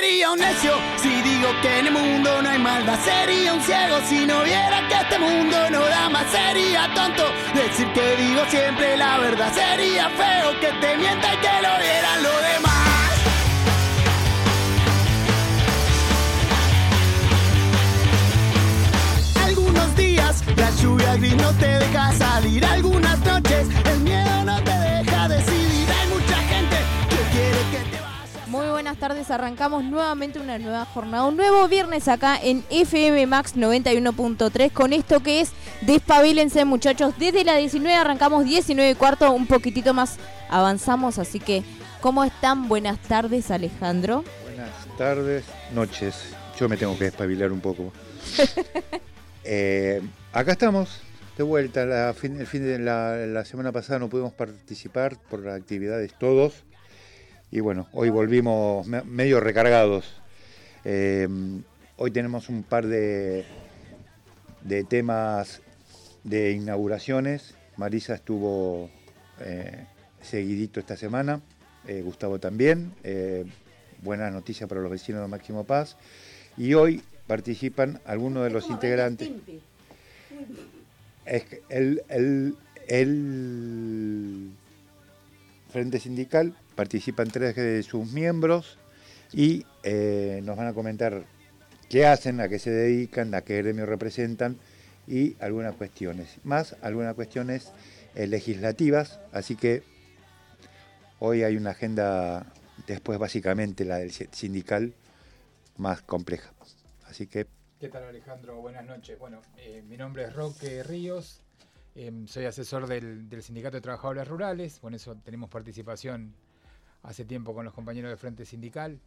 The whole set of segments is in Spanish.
sería un necio si digo que en el mundo no hay maldad. Sería un ciego si no viera que este mundo no da más. Sería tonto decir que digo siempre la verdad. Sería feo que te mienta y que lo vieran lo demás. Algunos días la lluvia gris no te deja salir. Algunas noches el miedo no te deja decidir. Muy buenas tardes, arrancamos nuevamente una nueva jornada, un nuevo viernes acá en FM Max 91.3 con esto que es Despabilense muchachos, desde la 19 arrancamos 19 y cuarto, un poquitito más avanzamos, así que ¿cómo están? Buenas tardes Alejandro. Buenas tardes, noches. Yo me tengo que despabilar un poco. Eh, acá estamos, de vuelta. La fin- el fin de la, la semana pasada no pudimos participar por las actividades todos. Y bueno, hoy volvimos me- medio recargados. Eh, hoy tenemos un par de, de temas de inauguraciones. Marisa estuvo eh, seguidito esta semana. eh, Gustavo también. eh, buena noticia para los vecinos de Máximo Paz. Y hoy participan algunos de los integrantes. Es que el, el- el Frente Sindical participan tres de sus miembros y eh, nos van a comentar qué hacen, a qué se dedican, a qué gremio representan y algunas cuestiones. Más algunas cuestiones eh, legislativas, así que hoy hay una agenda, después básicamente la del sindical, más compleja. Así que ¿Qué tal Alejandro? Buenas noches. Bueno, eh, mi nombre es Roque Ríos, eh, soy asesor del, del Sindicato de Trabajadores Rurales, con eso tenemos participación hace tiempo con los compañeros del Frente Sindical.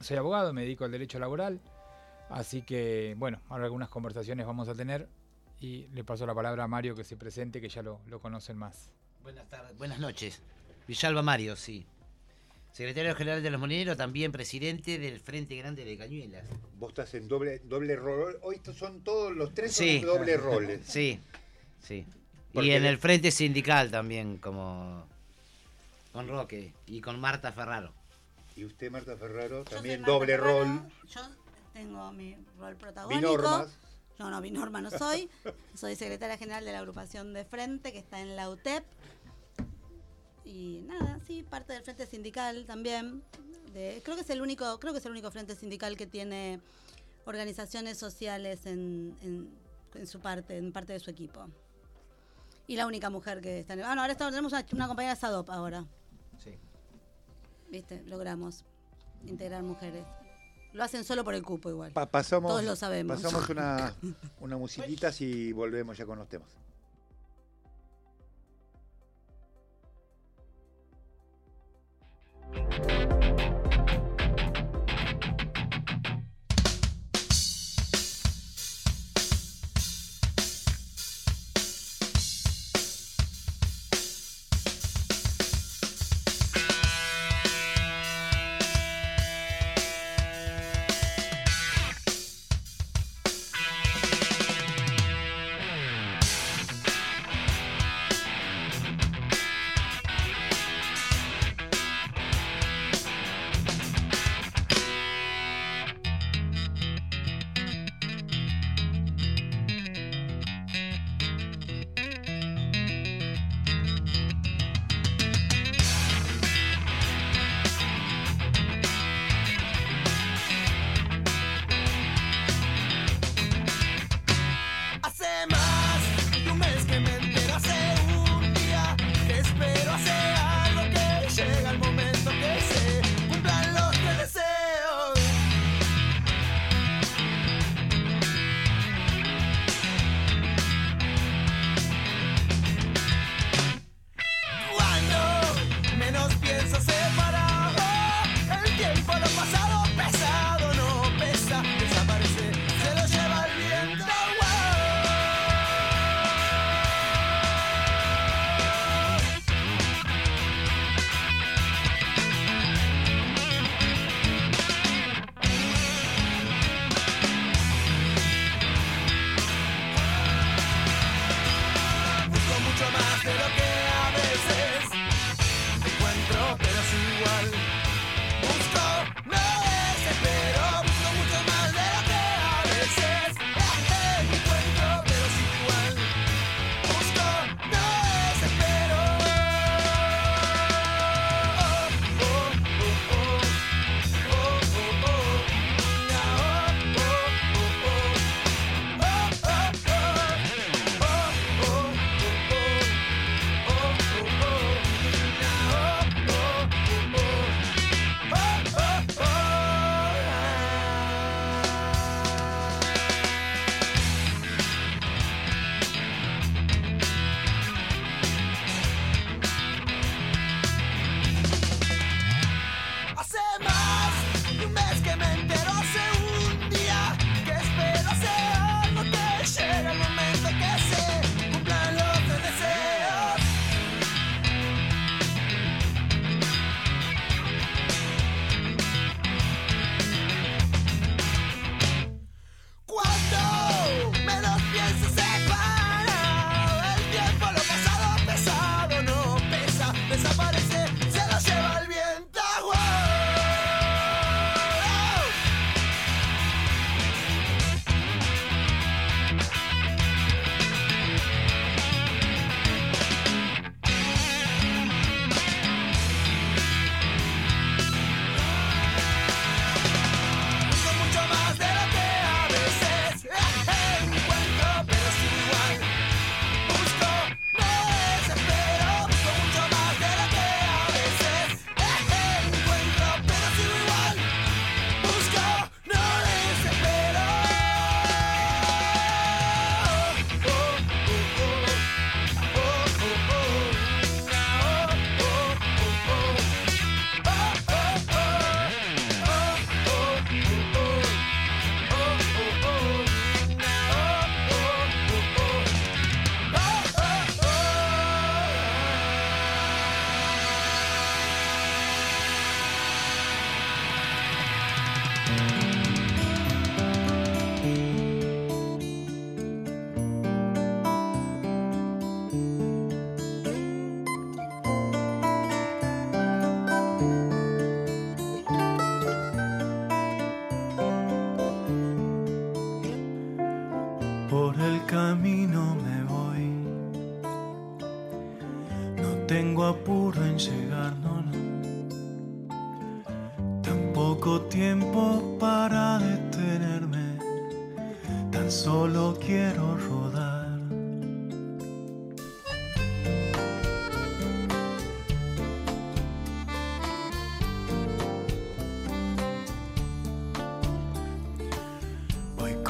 Soy abogado, me dedico al derecho laboral, así que bueno, ahora algunas conversaciones vamos a tener y le paso la palabra a Mario que se presente, que ya lo, lo conocen más. Buenas tardes, buenas noches. Villalba Mario, sí. Secretario General de los Molineros, también presidente del Frente Grande de Cañuelas. vos estás en doble, doble rol. Hoy estos son todos los tres Sí. son doble roles. Sí, sí. Porque Y en el Frente Sindical también, como con Roque y con Marta Ferraro. Y usted, Marta Ferraro, también Marta doble Ferraro, rol. Yo tengo mi rol protagónico. Binormas. No, no, Binorma no soy. soy secretaria general de la agrupación de Frente, que está en la UTEP. Y nada, sí, parte del Frente Sindical también. De- creo que es el único, creo que es el único frente sindical que tiene organizaciones sociales en, en- en su parte, en parte de su equipo. Y la única mujer que está en Ah, no, ahora estamos- tenemos una, una compañera SADOP ahora. Sí. ¿Viste? Logramos integrar mujeres. Lo hacen solo por el cupo igual. Pa- pasamos, Todos lo sabemos. Pasamos una, una musiquita y volvemos ya con los temas.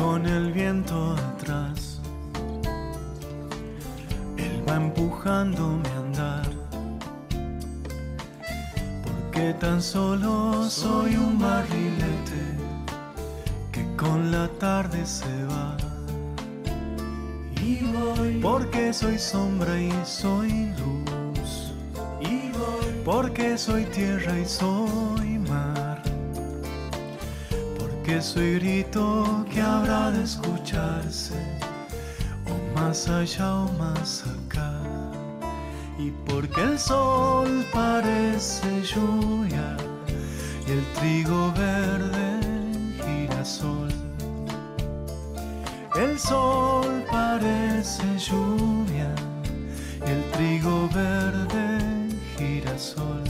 Con el viento atrás, él va empujándome a andar. Porque tan solo soy un barrilete que con la tarde se va. Y voy porque soy sombra y soy luz. Y voy porque soy tierra y soy. Porque soy grito que habrá de escucharse, o más allá o más acá. Y porque el sol parece lluvia y el trigo verde girasol. El sol parece lluvia y el trigo verde girasol.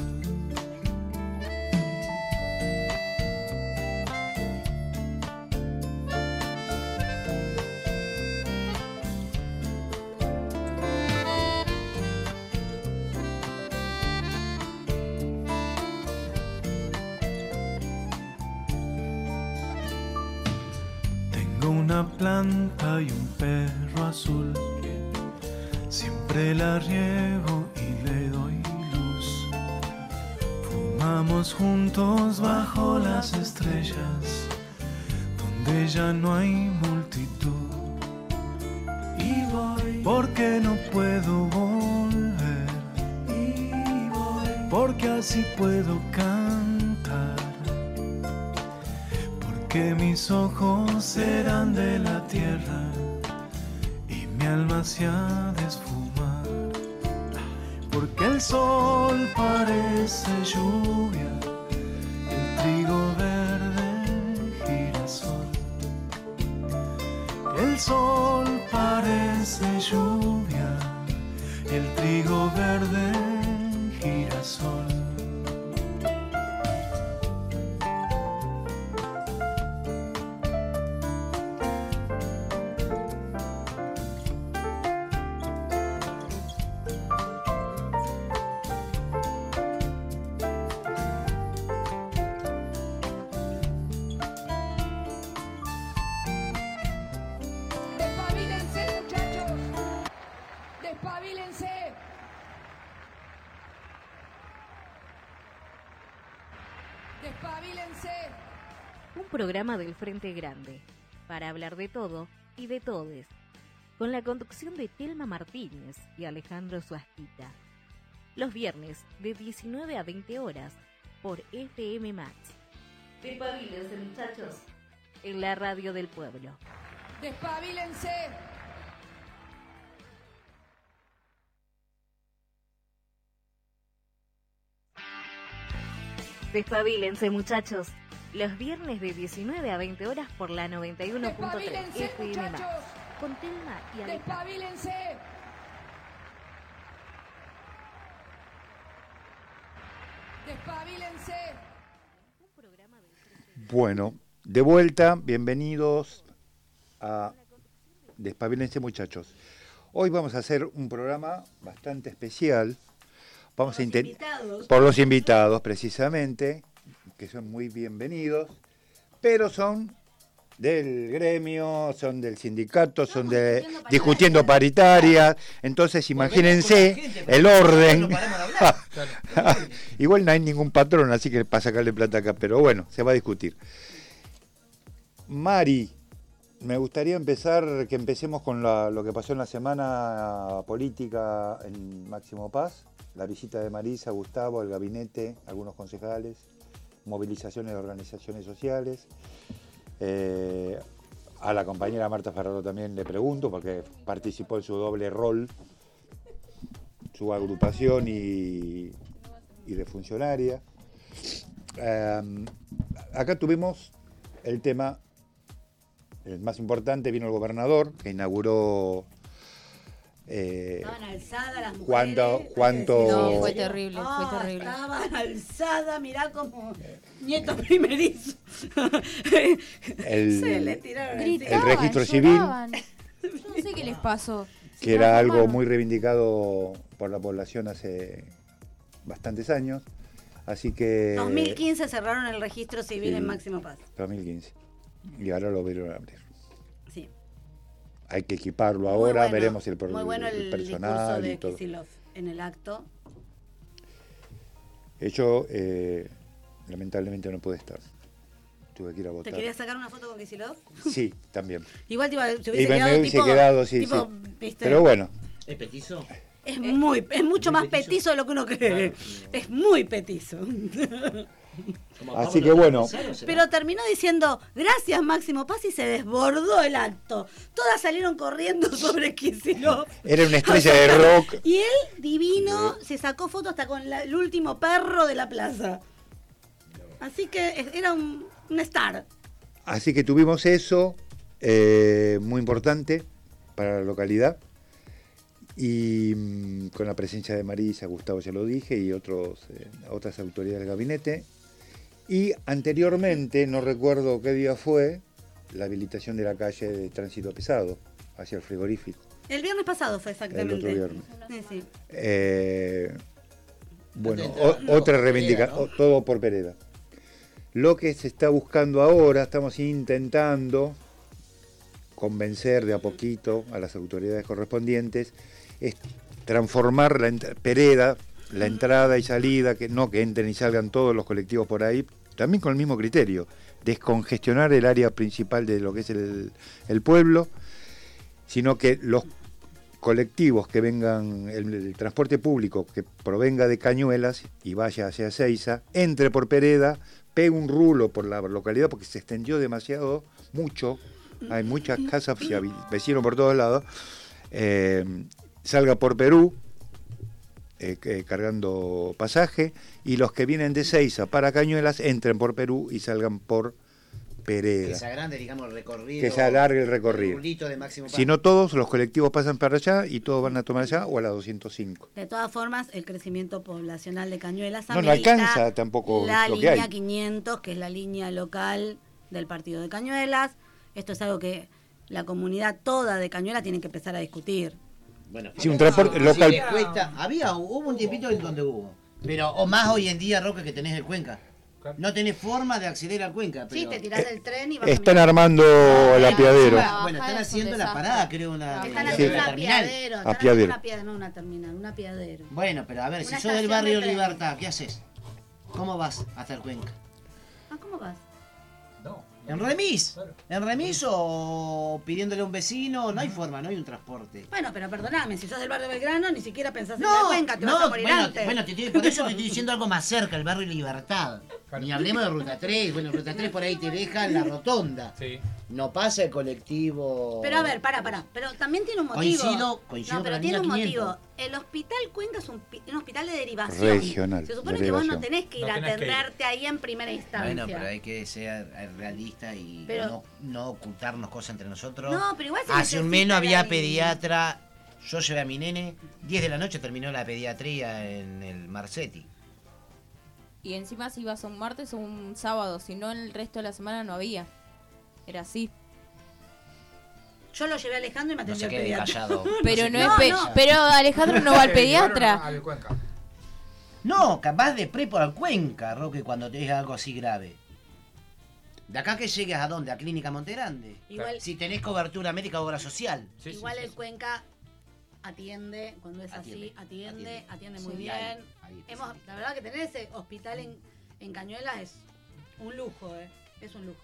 Despabilense. Despabilense. Un programa del Frente Grande, para hablar de todo y de todes, con la conducción de Telma Martínez y Alejandro Suasquita. Los viernes de 19 a 20 horas por FM Max. Despabilense, muchachos. En la radio del pueblo. Despabilense. Despabilense, muchachos. Los viernes de 19 a 20 horas por la 91.3 Despabilense, FM. Con Telma y Alejandro. Despabilense. Despabilense. Bueno, de vuelta, bienvenidos a Despabilense muchachos. Hoy vamos a hacer un programa bastante especial. Vamos a inten- invitados. por los invitados precisamente, que son muy bienvenidos, pero son del gremio, son del sindicato, son de discutiendo discutiendo paritarias. Entonces imagínense gente, el orden. Igual no hay ningún patrón, así que para sacarle plata acá, pero bueno, se va a discutir. Mari, me gustaría empezar, que empecemos con la- lo que pasó en la semana política en Máximo Paz, la visita de Marisa, Gustavo, el gabinete, algunos concejales, movilizaciones de organizaciones sociales. Eh, a la compañera Marta Ferraro también le pregunto, porque participó en su doble rol, su agrupación y, de funcionaria. Eh, acá tuvimos el tema, el más importante, vino el gobernador, que inauguró eh, Estaban alzadas las mujeres. cuánto, cuánto, No, fue terrible, Ah, fue terrible. Estaban alzadas, mirá como nieto primerizo. el- Se le tiraron Gritaban, El registro civil. lloraban. Yo no sé qué les pasó. Se que era algo muy reivindicado por la población hace bastantes años. Así que... 2015 cerraron el registro civil en Máximo Paz. 2015. Y ahora lo vieron abrir. Hay que equiparlo ahora, bueno, veremos el, Muy bueno el, personal de y todo. Kicillof en el acto. Yo, eh, lamentablemente, no pude estar. Tuve que ir a ¿Te votar. querías sacar una foto con Kicillof? Sí, también. Igual te, iba- te Y hubiese me, quedado me hubiese tipo, quedado, sí, tipo, sí. Pero bueno, ¿Es petizo? Es muy, es mucho más petizo de lo que uno cree. Es muy petizo. Así que bueno. Pero terminó diciendo, gracias Máximo Paz y se desbordó el acto. Todas salieron corriendo sobre Kicillof. era una estrella de rock. Y él, divino, se sacó foto hasta con la- el último perro de la plaza. Así que era un, un star. Así que tuvimos eso, eh, muy importante para la localidad. Y mm, con la presencia de Marisa, Gustavo ya lo dije, y otros, eh, otras autoridades del gabinete. Y anteriormente, no recuerdo qué día fue, la habilitación de la calle de tránsito pesado hacia el frigorífico. El viernes pasado fue exactamente. El otro viernes. Sí, sí. Eh, bueno, o- otra reivindicación, todo por Pereda. Lo que se está buscando ahora, estamos intentando convencer de a poquito a las autoridades correspondientes, es transformar la Pereda, la entrada y salida, que no que entren y salgan todos los colectivos por ahí, también con el mismo criterio, descongestionar el área principal de lo que es el, pueblo, sino que los colectivos que vengan, el, el transporte público que provenga de Cañuelas y vaya hacia Ceiza, entre por Pereda, pegue un rulo por la localidad porque se extendió demasiado, mucho, hay muchas casas vecinos por todos lados, eh, salga por Perú, eh, que- cargando pasaje, y los que vienen de Ceiza para Cañuelas entren por Perú y salgan por Que Pereda. se agrande, digamos, el recorrido. Que se alargue el recorrido. rulito de máximo Si no todos, los colectivos pasan para allá y todos van a tomar allá o a la 205. De todas formas, el crecimiento poblacional de Cañuelas No, no alcanza tampoco la lo que línea hay. 500, que es la línea local del partido de Cañuelas. Esto es algo que la comunidad toda de Cañuelas tiene que empezar a discutir. Bueno, Sí, un transporte si local. les cuesta- había, hubo un tiempito en donde hubo. Pero, o más hoy en día, Roque, que tenés el Cuenca. No tenés forma de acceder al Cuenca. Sí, Pero... te tirás del tren y vas Están a armando el apiadero. Bueno, están haciendo la parada, creo, una, Están Sí. una haciendo un terminal. apiadero. Están Apiadero. haciendo una no una terminal, un apiadero. Bueno, pero a ver, si Una sos del barrio de. Libertad, ¿qué haces? ¿Cómo vas hasta el Cuenca? Ah, ¿cómo vas? ¿En remis? Claro. ¿En remis o pidiéndole a un vecino? No hay forma, no hay un transporte. Bueno, pero perdoname, si sos del barrio Belgrano, ni siquiera pensás en la No, cuenca, te no, vas a morir bueno, antes. bueno, te estoy- por eso te estoy diciendo algo más cerca, el barrio Libertad. Claro. Ni hablemos de Ruta 3, bueno, Ruta 3 por ahí te deja en la rotonda. Sí. No pasa el colectivo. Pero a ver, para, para. Pero también tiene un motivo. Coincido- coincido no, con pero la tiene un motivo. 500. El hospital Cuenca es un, un hospital de derivación. Regional, Se supone que vos no tenés que ir No a que atenderte ahí en primera instancia. Bueno, pero hay que ser realista y Pero- no, no ocultarnos cosas entre nosotros. No, pero igual se Hace un mes no había pediatra. Yo llevé a mi nene. 10 de la noche terminó la pediatría en el Marcetti. Y encima si ibas un martes o un sábado, si no el resto de la semana no había. Era así. Yo lo llevé a Alejandro y me No atendió se el pediatra. callado. Pero no, quede es pero Alejandro no va al pediatra. al Cuenca. No, capaz de prepo al Cuenca, Roque, cuando tenés algo así grave. De acá que llegues a dónde? A Clínica Montegrande. Igual, Si tenés cobertura médica o obra social. Sí, igual sí, el sí. Cuenca atiende, cuando es así, Atiende, atiende, muy Sí, bien. Hemos, la verdad que tener ese hospital en, en Cañuelas es un lujo, ¿eh? Es un lujo.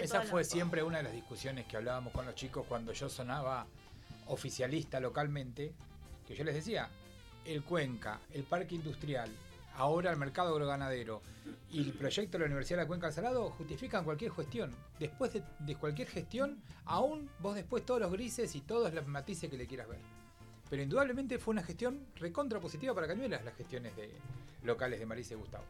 Esa fue siempre una de las discusiones que hablábamos con los chicos cuando yo sonaba oficialista localmente, que yo les decía, el Cuenca, el parque industrial, ahora el mercado agroganadero y el proyecto de la Universidad de la Cuenca del Salado justifican cualquier gestión. Después de, de cualquier gestión, aún vos después todos los grises y todos los matices que le quieras ver. Pero indudablemente fue una gestión recontra positiva para Cañuelas, las gestiones de, locales de Marisa y Gustavo.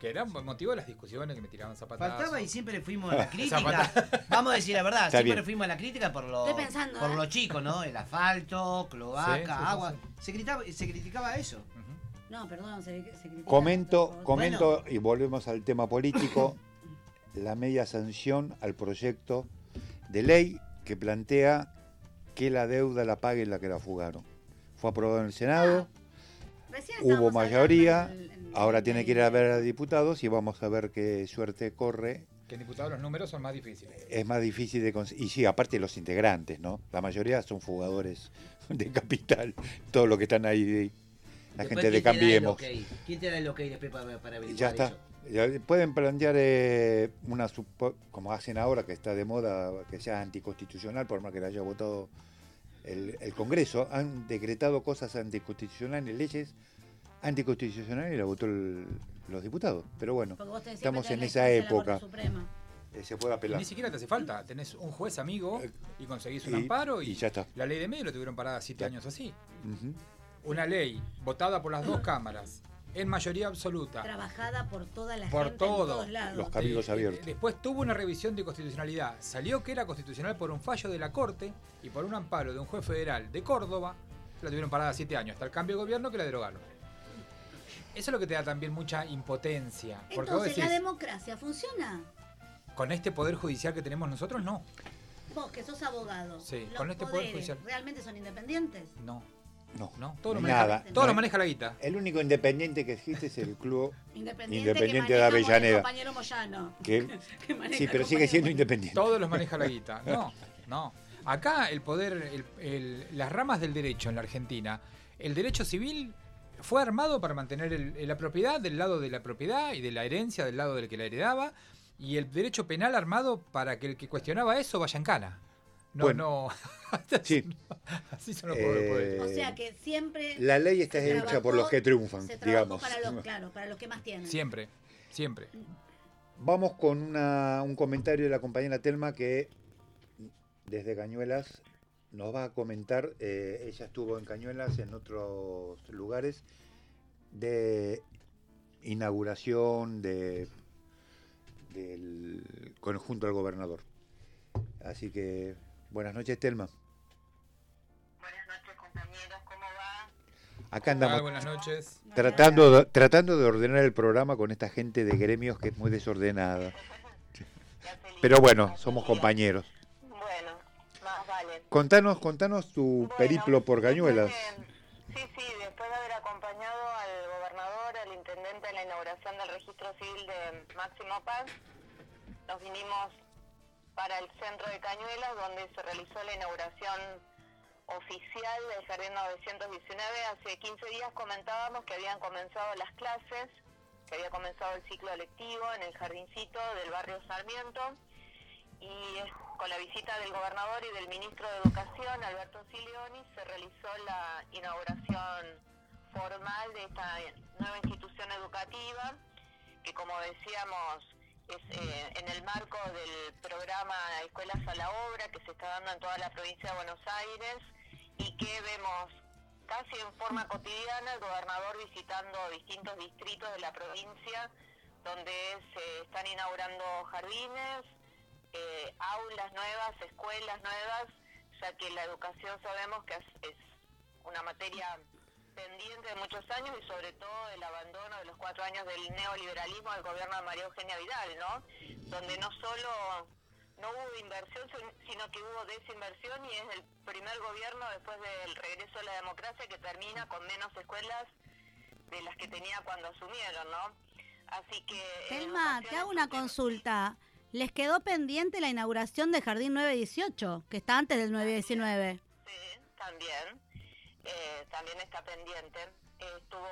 Que era motivo de las discusiones que me tiraban zapatazos. Faltaba y siempre fuimos a la crítica. Vamos a decir la verdad, Está siempre bien. fuimos a la crítica por lo, Estoy pensando, por ¿eh? lo chico, ¿no? El asfalto, cloaca, Sí, sí, sí, agua. sí. Se, gritaba, se criticaba eso. No, perdón, se, se critica. Comento, comento y volvemos al tema político, la media sanción al proyecto de ley que plantea que la deuda la pague la que la fugaron. Fue aprobado en el Senado, Recién hubo mayoría, ahora en tiene que ir a ver a diputados y vamos a ver qué suerte corre. Que en diputados los números son más difíciles. Es más difícil de conseguir. Y sí, aparte los integrantes, ¿no? La mayoría son fugadores de capital, todos los que están ahí, la Después, gente de ¿quién te da el Cambiemos. ¿Quién te da el ok después para, para Ya está. eso? Ya Pueden plantear eh, una, como hacen ahora, que está de moda, que sea anticonstitucional, por más que la haya votado el, el Congreso. Han decretado cosas anticonstitucionales, leyes anticonstitucionales y la votó el- los diputados. Pero bueno, estamos en esa época. Eh, se puede Y apelar. ni siquiera te hace falta. Tenés un juez amigo y conseguís un Y- amparo y, y ya está. la ley de medio lo tuvieron parada siete Ya. años así. Una ley votada por las dos cámaras, en mayoría absoluta. Trabajada por toda la Por gente todo. en todos lados. Los cabildos Eh, abiertos. eh, Después tuvo una revisión de constitucionalidad. Salió que era constitucional por un fallo de la Corte y por un amparo de un juez federal de Córdoba. La tuvieron parada siete años, hasta el cambio de gobierno que la derogaron. Eso es lo que te da también mucha impotencia. Porque Entonces, ¿la democracia funciona? con este poder judicial que tenemos nosotros, no. Vos, que sos abogado. Sí, ¿los con este poder judicial. ¿Realmente son independientes? No, No. no. Todo lo hay maneja, nada. todo No lo hay- maneja la guita. El único independiente que existe es el club Independiente, Independiente que de Avellaneda. compañero Moyano. que Que maneja sí, pero sigue siendo independiente. Todos los maneja la guita. No, no. Acá el poder, el- el- las ramas del derecho en la Argentina, el derecho civil fue armado para mantener el- la propiedad del lado de la propiedad y de la herencia del lado del que la heredaba, y el derecho penal armado para que el que cuestionaba eso vaya en cana. No, Bueno. no. Sí. Así son los poderes. O sea que siempre. La ley está hecha por los que triunfan, se digamos. Para los, claro, para los que más tienen. Siempre, siempre. Vamos con una- un comentario de la compañera Telma que desde Cañuelas nos va a comentar, eh, ella estuvo en Cañuelas, en otros lugares, de inauguración de del conjunto al gobernador. Así que buenas noches Telma. Buenas noches compañeros, ¿cómo va? Acá andamos buenas noches. tratando de, tratando de ordenar el programa con esta gente de gremios que es muy desordenada. Pero bueno, somos compañeros. Contanos, contanos tu Bueno, periplo por Cañuelas. Sí, sí, después de haber acompañado al gobernador, al intendente en la inauguración del registro civil de Máximo Paz, nos vinimos para el centro de Cañuelas, donde se realizó la inauguración oficial del Jardín 919. Hace 15 días comentábamos que habían comenzado las clases, que había comenzado el ciclo lectivo en el jardincito del barrio Sarmiento y con la visita del gobernador y del ministro de Educación, Alberto Silioni, se realizó la inauguración formal de esta nueva institución educativa, que como decíamos es eh, en el marco del programa Escuelas a la Obra que se está dando en toda la provincia de Buenos Aires y que vemos casi en forma cotidiana el gobernador visitando distintos distritos de la provincia donde se están inaugurando jardines, eh, aulas nuevas, escuelas nuevas, ya que la educación sabemos que es, es una materia pendiente de muchos años y sobre todo el abandono de los cuatro años del neoliberalismo del gobierno de María Eugenia Vidal, ¿no? Donde no solo no hubo inversión, sin- sino que hubo desinversión y es el primer gobierno después del regreso a la democracia que termina con menos escuelas de las que tenía cuando asumieron, ¿no? Así que... Telma, te educación hago una consulta. ¿Les quedó pendiente la inauguración del Jardín 918, que está antes del 919? Sí, también. Eh, también está pendiente. Eh, estuvo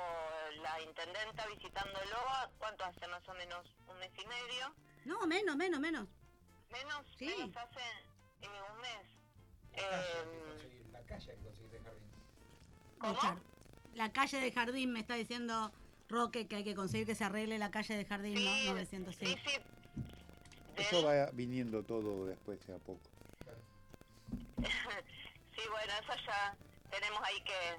la intendenta visitándolo, ¿cuánto hace más o menos? ¿Un mes y medio? No, menos, menos, menos. Menos, Sí. menos hace eh, un mes. La calle que Eh, conseguir- la calle hay que conseguir el jardín. ¿Cómo? Del jar- La calle del jardín me está diciendo Roque que hay que conseguir que se arregle la calle del jardín, ¿no? sí, 900, sí. sí, sí. Eso va viniendo todo después de a poco. sí, bueno, eso ya tenemos ahí que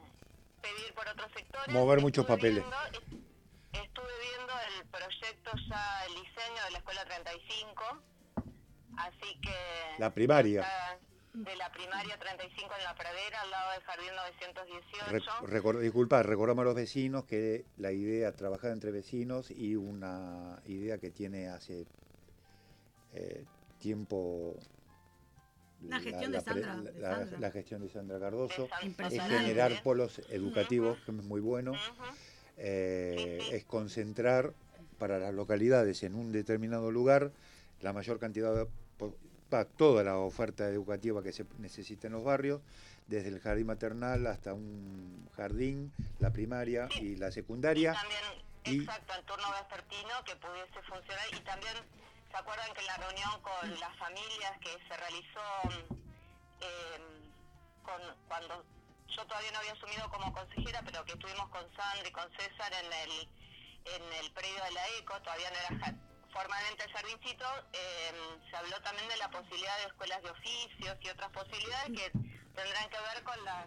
pedir por otros sectores. Mover muchos Estuve papeles. viendo, es- estuve viendo el proyecto ya, el diseño de la Escuela 35, así que... La primaria. está De la primaria 35 en la pradera, al lado del Jardín 918. Re- recor- disculpa, recordamos a los vecinos que la idea, trabajar entre vecinos y una idea que tiene hace eh, tiempo Una gestión de Sandra, de la- Sandra. la gestión de Sandra Cardoso, es generar polos educativos, que es muy bueno, eh, es concentrar para las localidades en un determinado lugar la mayor cantidad de po- pa- toda la oferta educativa que se necesita en los barrios, desde el jardín maternal hasta un jardín, la primaria y la secundaria. También, y- exacto, el turno vespertino que pudiese funcionar. Y también, ¿se acuerdan que en la reunión con las familias que se realizó eh, con, cuando yo todavía no había asumido como consejera, pero que estuvimos con Sandra y con César en el, en el predio de la ECO, todavía no era formalmente el jardincito, eh, se habló también de la posibilidad de escuelas de oficios y otras posibilidades que tendrán que ver con las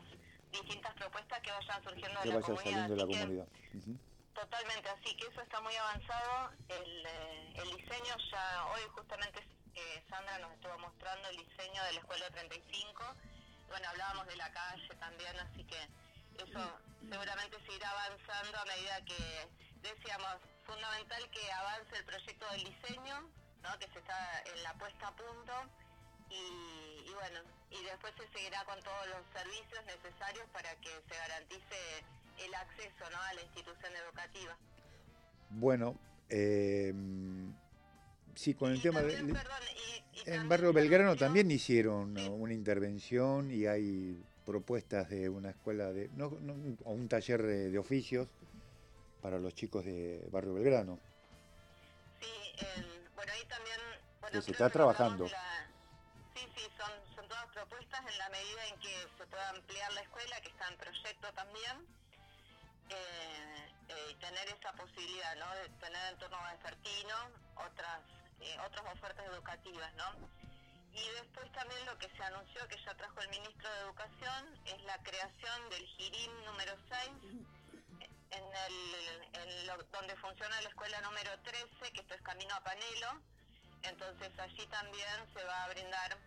distintas propuestas que vayan surgiendo de que la vaya comunidad. saliendo de la Así que- comunidad. Ujú. Totalmente, así que eso está muy avanzado. El, eh, diseño ya, hoy justamente eh, Sandra nos estuvo mostrando el diseño de la Escuela 35. Bueno, hablábamos de la calle también, así que eso seguramente seguirá avanzando a medida que, decíamos, fundamental que avance el proyecto del diseño, ¿no? que se está en la puesta a punto. Y, y bueno, y después se seguirá con todos los servicios necesarios para que se garantice el acceso ¿no? a la institución educativa. Bueno, eh, sí, con el Y tema de... también, perdón, y- y En también Barrio Belgrano también hicieron eh, una intervención y hay propuestas de una escuela de no, no, o un taller de, de oficios para los chicos de Barrio Belgrano. Sí, en- bueno, ahí también... Bueno, Que se está trabajando. de la- Sí, sí, son, son todas propuestas en la medida en que se pueda ampliar la escuela, que está en proyecto también, eh, eh, tener esa posibilidad, ¿no? De tener en torno a vespertino otras, eh, otras ofertas educativas, ¿no? Y después también lo que se anunció, que ya trajo el ministro de Educación, es la creación del GIRIM número 6, en el, en lo- donde funciona la escuela número 13, que esto es Camino a Panelo. Entonces allí también se va a brindar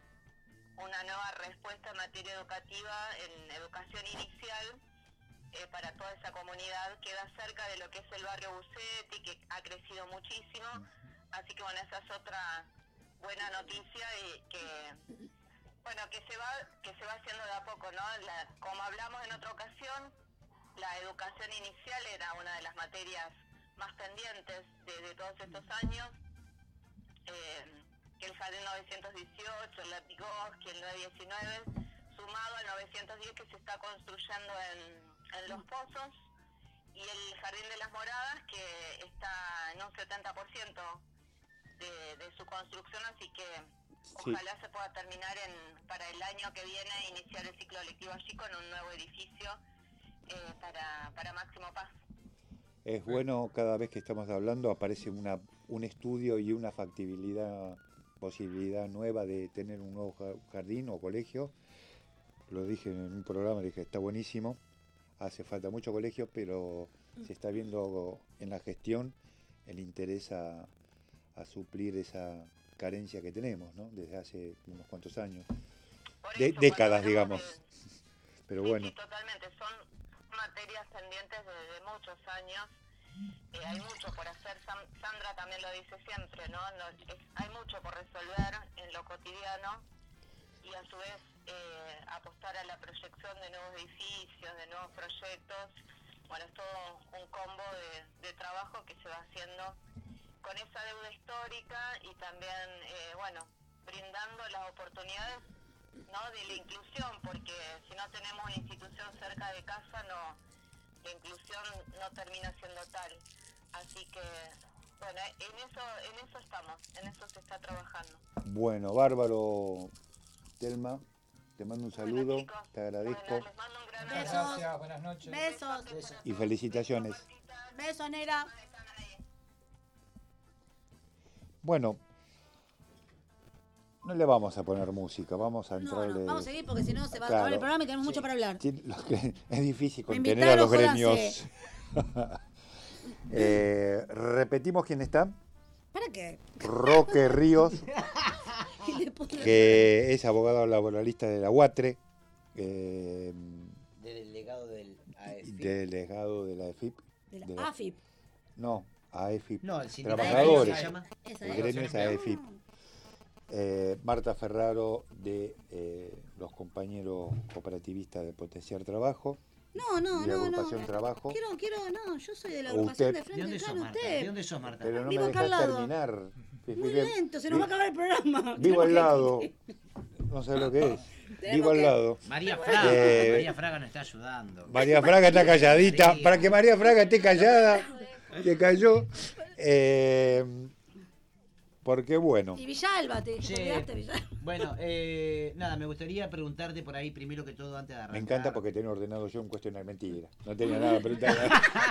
una nueva respuesta en materia educativa, en educación inicial, eh, para toda esa comunidad. Queda cerca de lo que es el barrio Bucetti, que ha crecido muchísimo. Así que bueno, esa es otra buena noticia y que bueno que se va que se va haciendo de a poco, ¿no? La- como hablamos en otra ocasión, la educación inicial era una de las materias más pendientes de, de todos estos años. Eh, que el Jardín 918, el Latiguski, el 919, sumado al 910 que se está construyendo en, en Los Pozos, y el Jardín de las Moradas, que está en un 70% de, de su construcción, así que Sí. ojalá se pueda terminar en, para el año que viene, iniciar el ciclo lectivo allí con un nuevo edificio eh, para, para Máximo Paz. Es bueno, cada vez que estamos hablando aparece una, un estudio y una factibilidad, posibilidad nueva de tener un nuevo ja- jardín o colegio. Lo dije en un programa, dije, está buenísimo, hace falta mucho colegio, pero se está viendo en la gestión el interés a, a suplir esa carencia que tenemos, ¿no? Desde hace unos cuantos años, de, eso, décadas, digamos. de- Pero Sí, bueno, sí, totalmente. Son materias pendientes desde muchos años. Eh, hay mucho por hacer. Sam- Sandra también lo dice siempre, ¿no? No, es- hay mucho por resolver en lo cotidiano y a su vez eh, apostar a la proyección de nuevos edificios, de nuevos proyectos. Bueno, es todo un combo de, trabajo que se va haciendo con esa deuda histórica y también, eh, bueno, brindando las oportunidades ¿no? de la inclusión, porque si no tenemos una institución cerca de casa, no la inclusión no termina siendo tal. Así que, bueno, en eso, en eso estamos, en eso se está trabajando. bueno, bárbaro, Telma, te mando un saludo, te agradezco Bueno, les mando un gran Besos. abrazo. Gracias, buenas noches. Besos. y felicitaciones. Besos, Nera. Bueno, no le vamos a poner música, vamos a No, entrarle. no, vamos a seguir porque si no se va a Claro. acabar el programa y tenemos mucho para hablar. Sí, lo que- es difícil contener a los gremios. Eh, repetimos quién está. ¿Para qué? Roque Ríos, que es abogado laboralista de la UATRE, eh, Delegado del delegado de la EFIP. de la de la- AFIP. No, AEFIP. No, el sindicato Trabajadores. se llama. Esa El es. gremio es AEFIP. Eh, Marta Ferraro de eh, los compañeros cooperativistas de Potenciar Trabajo. No, no, de no, no. Agrupación Trabajo. Quiero, quiero, no, yo soy de la agrupación usted. de ¿De frente, dónde sos, claro, Marta? usted. ¿De dónde sos, Marta? Pero no Vivo me dejas terminar. Muy Bien. lento, se nos va a acabar el programa. Vivo al lado. No sé lo que es. Vivo al lado. María Fraga. Eh, María Fraga nos está ayudando. María Fraga está calladita. Sí. Para que María Fraga esté callada, que cayó. Eh, porque bueno, Y Villalba, te olvidaste, Villalba. Bueno, eh, nada, me gustaría preguntarte por ahí primero que todo antes de arrancar. me encanta porque tenía ordenado yo un cuestionario mentira. No tenía nada, pero está,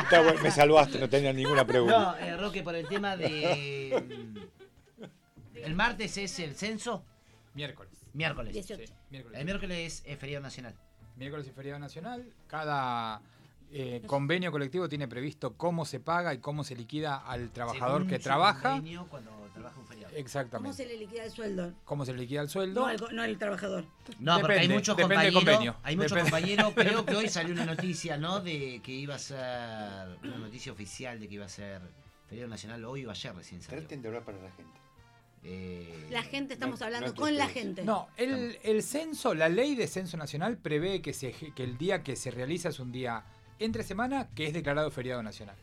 está bueno, me salvaste, no tenía ninguna pregunta. No, eh, Roque, por el tema de... El martes es el censo, Miércoles. miércoles. 18. Sí, miércoles. El miércoles es feriado nacional. Miércoles y feriado nacional. Cada eh, convenio colectivo tiene previsto cómo se paga y cómo se liquida al trabajador Según que su trabaja. convenio, Cuando trabaja un feriado. ¿Cómo Exactamente. se le liquida el sueldo? ¿Cómo se liquida el sueldo? No el, no el trabajador. No, porque hay muchos compañeros. convenio. Hay muchos compañeros. Creo que hoy salió una noticia, ¿no? De que iba a ser una noticia oficial de que iba a ser feriado nacional hoy o ayer recién salió. Traten de hablar para la gente. Eh, La gente, estamos no hablando con la gente. No, el, el censo, la ley de censo nacional prevé que, se, que el día que se realiza es un día entre semana que es declarado feriado nacional.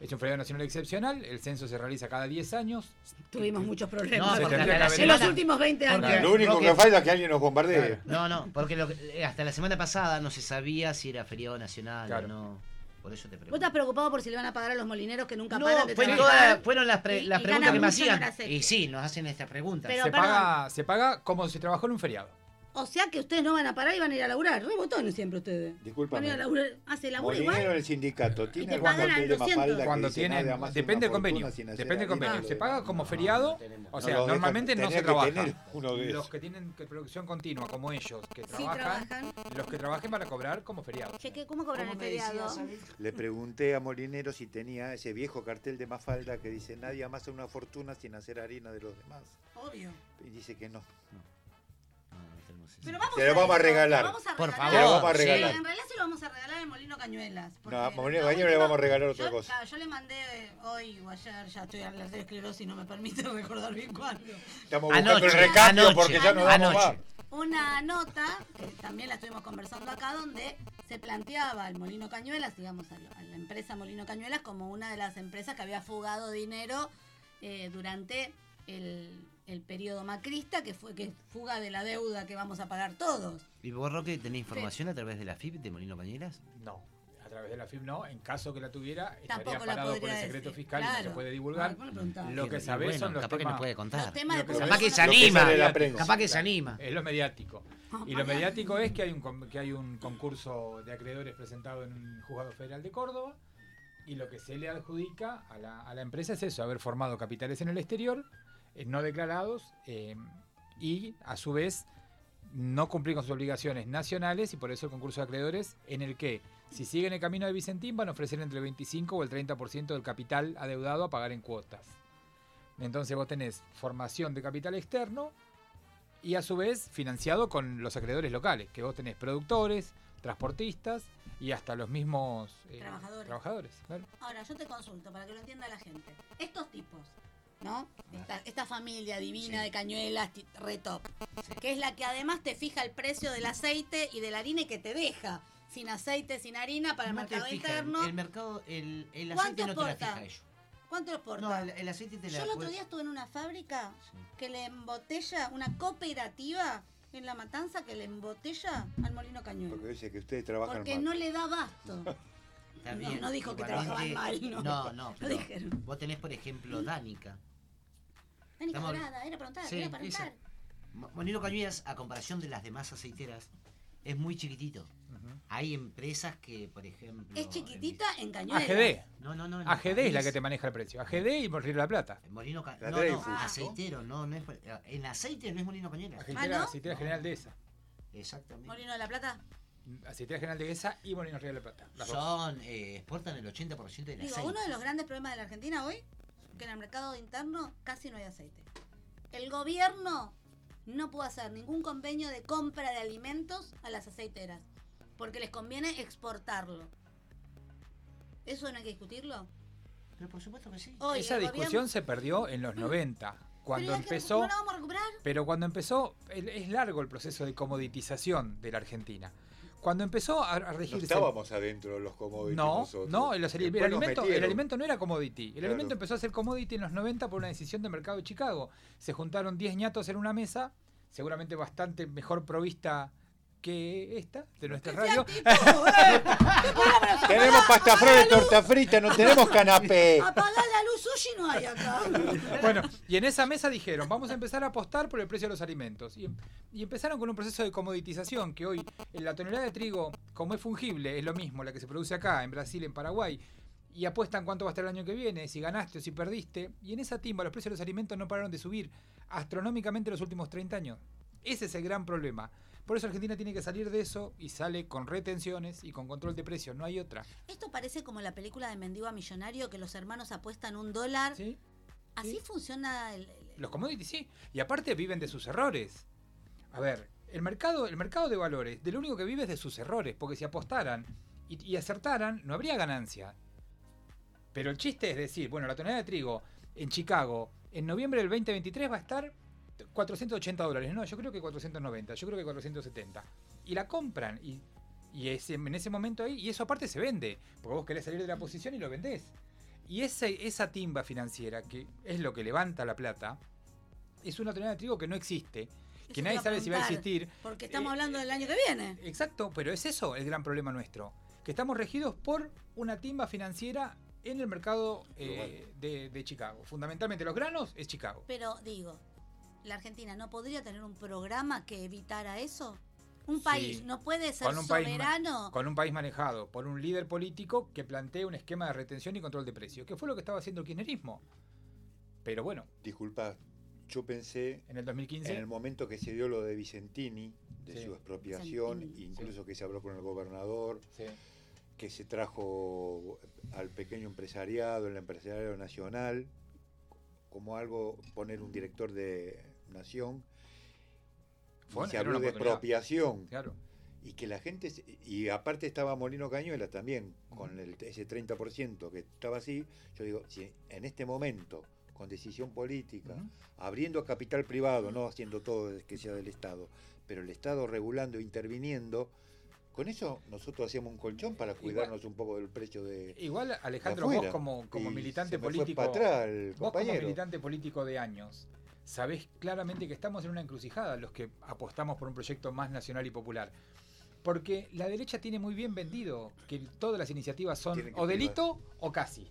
Es un feriado nacional excepcional, el censo se realiza cada 10 años. Tuvimos muchos No, problemas. en los últimos 20 años. Porque- Lo único que falta es que alguien nos bombardee. No, no, porque lo que- eh, hasta la semana pasada no se sabía si era feriado nacional Claro. o no. Por eso te ¿Vos pregunto. estás preocupado por si le van a pagar a los molineros que nunca No, paran de fue toda- fueron las, pre- Y- las y preguntas que me hacían. Y sí, nos hacen esta pregunta. Pero- se, perdón. paga, se paga como si trabajó en un feriado. O sea que ustedes no van a parar y van a ir a laburar. Re botones siempre ustedes. Discúlpame. Van a ir a laburar. Ah, ¿se labura Molinero igual? del sindicato, Y ¿tiene te algún pagan papel al de 200. Mafalda que Cuando nada más hace depende del convenio, depende del convenio. Se paga como No, feriado, o sea, normalmente no se trabaja. tener uno de Los que tienen producción continua, como ellos, que Sí, trabajan, los que trabajen van a cobrar como feriado. Che, ¿qué- ¿cómo cobran el feriado? Le pregunté a Molinero si tenía ese viejo cartel de Mafalda que dice nadie amasa una fortuna sin hacer harina de los demás. Obvio. Y dice que no tenemos eso. Pero vamos Te lo a vamos a regalar. lo vamos a Por regalar. Te lo vamos a Sí, regalar. En realidad se lo vamos a regalar en Molino Cañuelas. porque No, a Molino lo Cañuelas le último- vamos a regalar otra yo, cosa. claro, yo le mandé eh, hoy o ayer, ya estoy al de esclerosis y no me permite recordar bien cuándo. Estamos buscando Anoche, el recambio anoche, porque ya no damos anoche. más. Una nota, que también la estuvimos conversando acá, donde se planteaba al Molino Cañuelas, digamos, a, lo- a la empresa Molino Cañuelas, como una de las empresas que había fugado dinero eh, durante el, el periodo macrista, que fue que fuga de la deuda que vamos a pagar todos. ¿Y vos, Roque, tenés información a través de la FIP de Molino Cañeras? No, a través de la FIP no. En caso que la tuviera, estaría Tampoco la parado por el secreto decir, fiscal y no se puede divulgar. Lo que sabés bueno, son los capaz que temas, nos puede contar. Que Capaz que se anima. prensa. Capaz que se anima. Es lo mediático. Y lo mediático es que hay un con- que hay un concurso de acreedores presentado en un juzgado federal de Córdoba y lo que se le adjudica a la, a la empresa es eso, haber formado capitales en el exterior, eh, no declarados eh, y a su vez no cumplir con sus obligaciones nacionales y por eso el concurso de acreedores en el que si siguen el camino de Vicentín van a ofrecer entre el 25 o el 30% del capital adeudado a pagar en cuotas. Entonces vos tenés formación de capital externo y a su vez financiado con los acreedores locales, que vos tenés productores, transportistas y hasta los mismos eh, Trabajadores. trabajadores, claro. Ahora, yo te consulto para que lo entienda la gente. Estos tipos, ¿no? Esta, esta familia divina Sí. de cañuelas, ti- re top, que es la que además te fija el precio del aceite y de la harina y que te deja sin aceite, sin harina para el No mercado fija, interno. El mercado, el, el ¿Cuánto aceite no te la fija ellos. ¿Cuánto exporta? No, el, el aceite te la Yo el otro día estuve en una fábrica Sí. que le embotella, una cooperativa en La Matanza que le embotella al molino cañuelo. Porque dice que ustedes trabajan Porque mal. no le da basto. Está No, bien, no dijo que trabajaban mal, no. No, no, No pero dijeron. vos tenés, por ejemplo, Dánica. Dani Estamos- era preguntar, Sí, era preguntar. esa. Mo- Molino Cañuelas, a comparación de las demás aceiteras, es muy chiquitito. Hay empresas que, por ejemplo... Es chiquitita en cañuelas. AGD. No, no, no. en AGD es la que te maneja el precio. AGD y de la Plata. Molino Ca- La No, no, aceitero, no, no es... En aceite no es Molino Cañuelas. Aceitera, ¿no? aceitera general de esa. Exactamente. Molino de la Plata. Aceitera General de Guesa y Molinos Río de la Plata. Son, eh, exportan el 80% del Digo, aceite. uno de los grandes problemas de la Argentina hoy, que en el mercado interno casi no hay aceite. El gobierno no puede hacer ningún convenio de compra de alimentos a las aceiteras, porque les conviene exportarlo. ¿Eso no hay que discutirlo? Pero por supuesto que sí. Hoy Esa discusión gobierno- se perdió en los 90, cuando Pero empezó... ¿No la vamos a recuperar? Pero cuando empezó, es largo el proceso de comoditización de la Argentina. Cuando empezó a, a No regirse... estábamos adentro de los commodities No, nosotros. no, los- el, alimento, el alimento no era commodity. El Claro. alimento empezó a ser commodity en los 90 por una decisión de mercado de Chicago. Se juntaron 10 ñatos en una mesa, seguramente bastante mejor provista que esta, de nuestra radio. Tenemos pasta frola y torta frita, no tenemos canapé. Apagá la luz, sushi no hay acá. Bueno, y en esa mesa dijeron, vamos a empezar a apostar por el precio de los alimentos. Y, y empezaron con un proceso de comoditización, que hoy en la tonelada de trigo, como es fungible, es lo mismo la que se produce acá, en Brasil, en Paraguay, y apuestan cuánto va a estar el año que viene, si ganaste o si perdiste. Y en esa timba los precios de los alimentos no pararon de subir astronómicamente los últimos 30 años. Ese es el gran problema. Por eso Argentina tiene que salir de eso y sale con retenciones y con control de precios, no hay otra. Esto parece como la película de Mendigo a Millonario, que los hermanos apuestan un dólar. ¿Sí? Así sí. funciona el... el- Los commodities sí. Y aparte viven de sus errores. A ver, el mercado, el mercado de valores, de lo único que vive es de sus errores, porque si apostaran y, y acertaran, no habría ganancia. Pero el chiste es decir, bueno, la tonelada de trigo en Chicago en noviembre del 2023 va a estar 480 dólares. No, yo creo que 490, yo creo que 470. Y la compran y, y ese- en ese momento ahí, y eso aparte se vende, porque vos querés salir de la posición y lo vendés. Y ese, esa timba financiera, que es lo que levanta la plata, es una tonelada de trigo que no existe, Eso que nadie sabe si va a existir. Porque estamos Eh, hablando del año que viene. Exacto, pero es eso el gran problema nuestro, que estamos regidos por una timba financiera en el mercado eh, de, de Chicago. Fundamentalmente los granos es Chicago. Pero digo, ¿la Argentina no podría tener un programa que evitara eso? Un Sí. país no puede ser Con un, país, ma- soberano. con un país manejado por un líder político que plantee un esquema de retención y control de precios, que fue lo que estaba haciendo el kirchnerismo. Pero bueno, Disculpa, yo pensé en el 2015... en el momento que se dio lo de Vicentini, de Sí. su expropiación, Vicentini, incluso que se habló con el gobernador, Sí. que se trajo al pequeño empresariado, el empresariado nacional, como algo, poner un director de nación, y se habló de expropiación, Claro. y que la gente, y aparte estaba Molino Cañuela también, con el, ese 30% que estaba así, yo digo, si en este momento, con decisión política, abriendo capital privado, no haciendo todo que sea del Estado, pero el Estado regulando, interviniendo, con eso nosotros hacíamos un colchón para cuidarnos un poco del precio de... Igual, Alejandro, afuera. vos como, como militante político... atrás Vos como militante político de años, sabés claramente que estamos en una encrucijada los que apostamos por un proyecto más nacional y popular. Porque la derecha tiene muy bien vendido que todas las iniciativas son o delito o casi.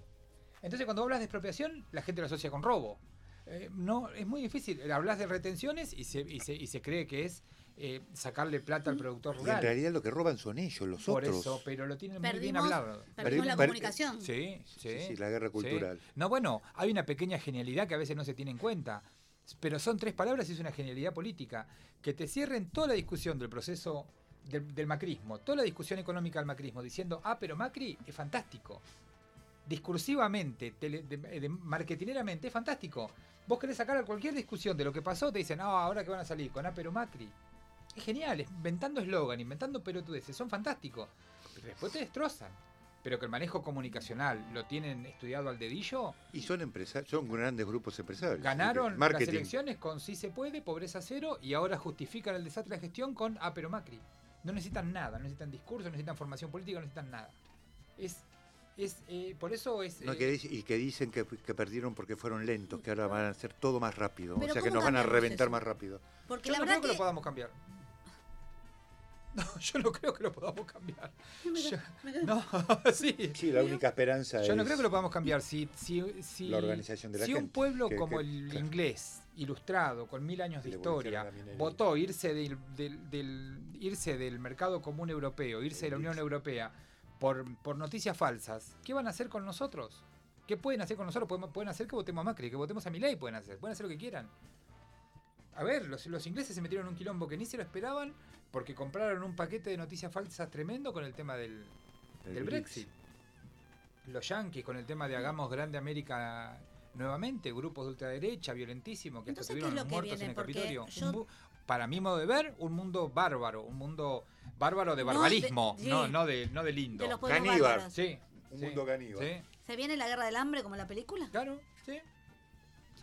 Entonces cuando hablas de expropiación, la gente lo asocia con robo. Eh, no, es muy difícil. Hablas de retenciones y se, y se, y se cree que es eh, sacarle plata al productor Y en rural. realidad lo que roban son ellos, los Por otros. eso, pero lo tienen muy bien hablado. Perdimos la comunicación. Sí, sí. Sí, sí, la guerra Sí. cultural. No, bueno, hay una pequeña genialidad que a veces no se tiene en cuenta. Pero son tres palabras y es una genialidad política. Que te cierren toda la discusión del proceso del, macrismo, toda la discusión económica del macrismo, diciendo, ah, pero Macri es fantástico. Discursivamente, tele- marketineramente, es fantástico. Vos querés sacar cualquier discusión de lo que pasó, te dicen, ah, ahora que van a salir con ah, pero Macri. Es genial, inventando eslogan, inventando pelotudeces, son fantásticos. Pero después te destrozan. Pero que el manejo comunicacional lo tienen estudiado al dedillo, Y son empresarios, son grandes grupos empresarios. Ganaron las elecciones con sí se puede, pobreza cero, y ahora justifican el desastre de la gestión con ah, pero Macri. No necesitan nada, no necesitan discurso, no necesitan formación política, no necesitan nada. Es, es eh, por eso es. No, eh, que dic- y que dicen que, que perdieron porque fueron lentos, que ahora van a hacer todo más rápido. O sea que ¿cómo nos van a reventar eso? más rápido. Porque yo la no verdad creo que, que... lo podamos cambiar. No, yo no creo que lo podamos cambiar. Yo- no, sí. Sí, la única esperanza Yo no es creo que lo podamos cambiar. Si, si, si, la organización de la si un pueblo que- como que- el claro. inglés, ilustrado, con mil años de Le historia, votó irse del, del- del- irse del mercado común europeo, irse de la Unión. Europea por, por noticias falsas, ¿qué van a hacer con nosotros? ¿Qué pueden hacer con nosotros? Pueden, pueden hacer que votemos a Macri, que votemos a Milei, pueden hacer, pueden hacer lo que quieran. A ver, los, los ingleses se metieron en un quilombo que ni se lo esperaban porque compraron un paquete de noticias falsas tremendo con el tema del, El del Brexit. Brexit. Los yanquis con el tema de hagamos grande América nuevamente, grupos de ultraderecha, violentísimos, que hasta Entonces, ¿qué es tuvieron lo que muertos viene? en el Porque Capitolio. yo- Un bu- para mi modo de ver, un mundo bárbaro, un mundo bárbaro de No, de- barbarismo, sí. no, no, de, no de lindo. De los Caníbal. Sí, Un sí, mundo caníbal. sí, ¿Se viene la guerra del hambre como la película? claro, sí.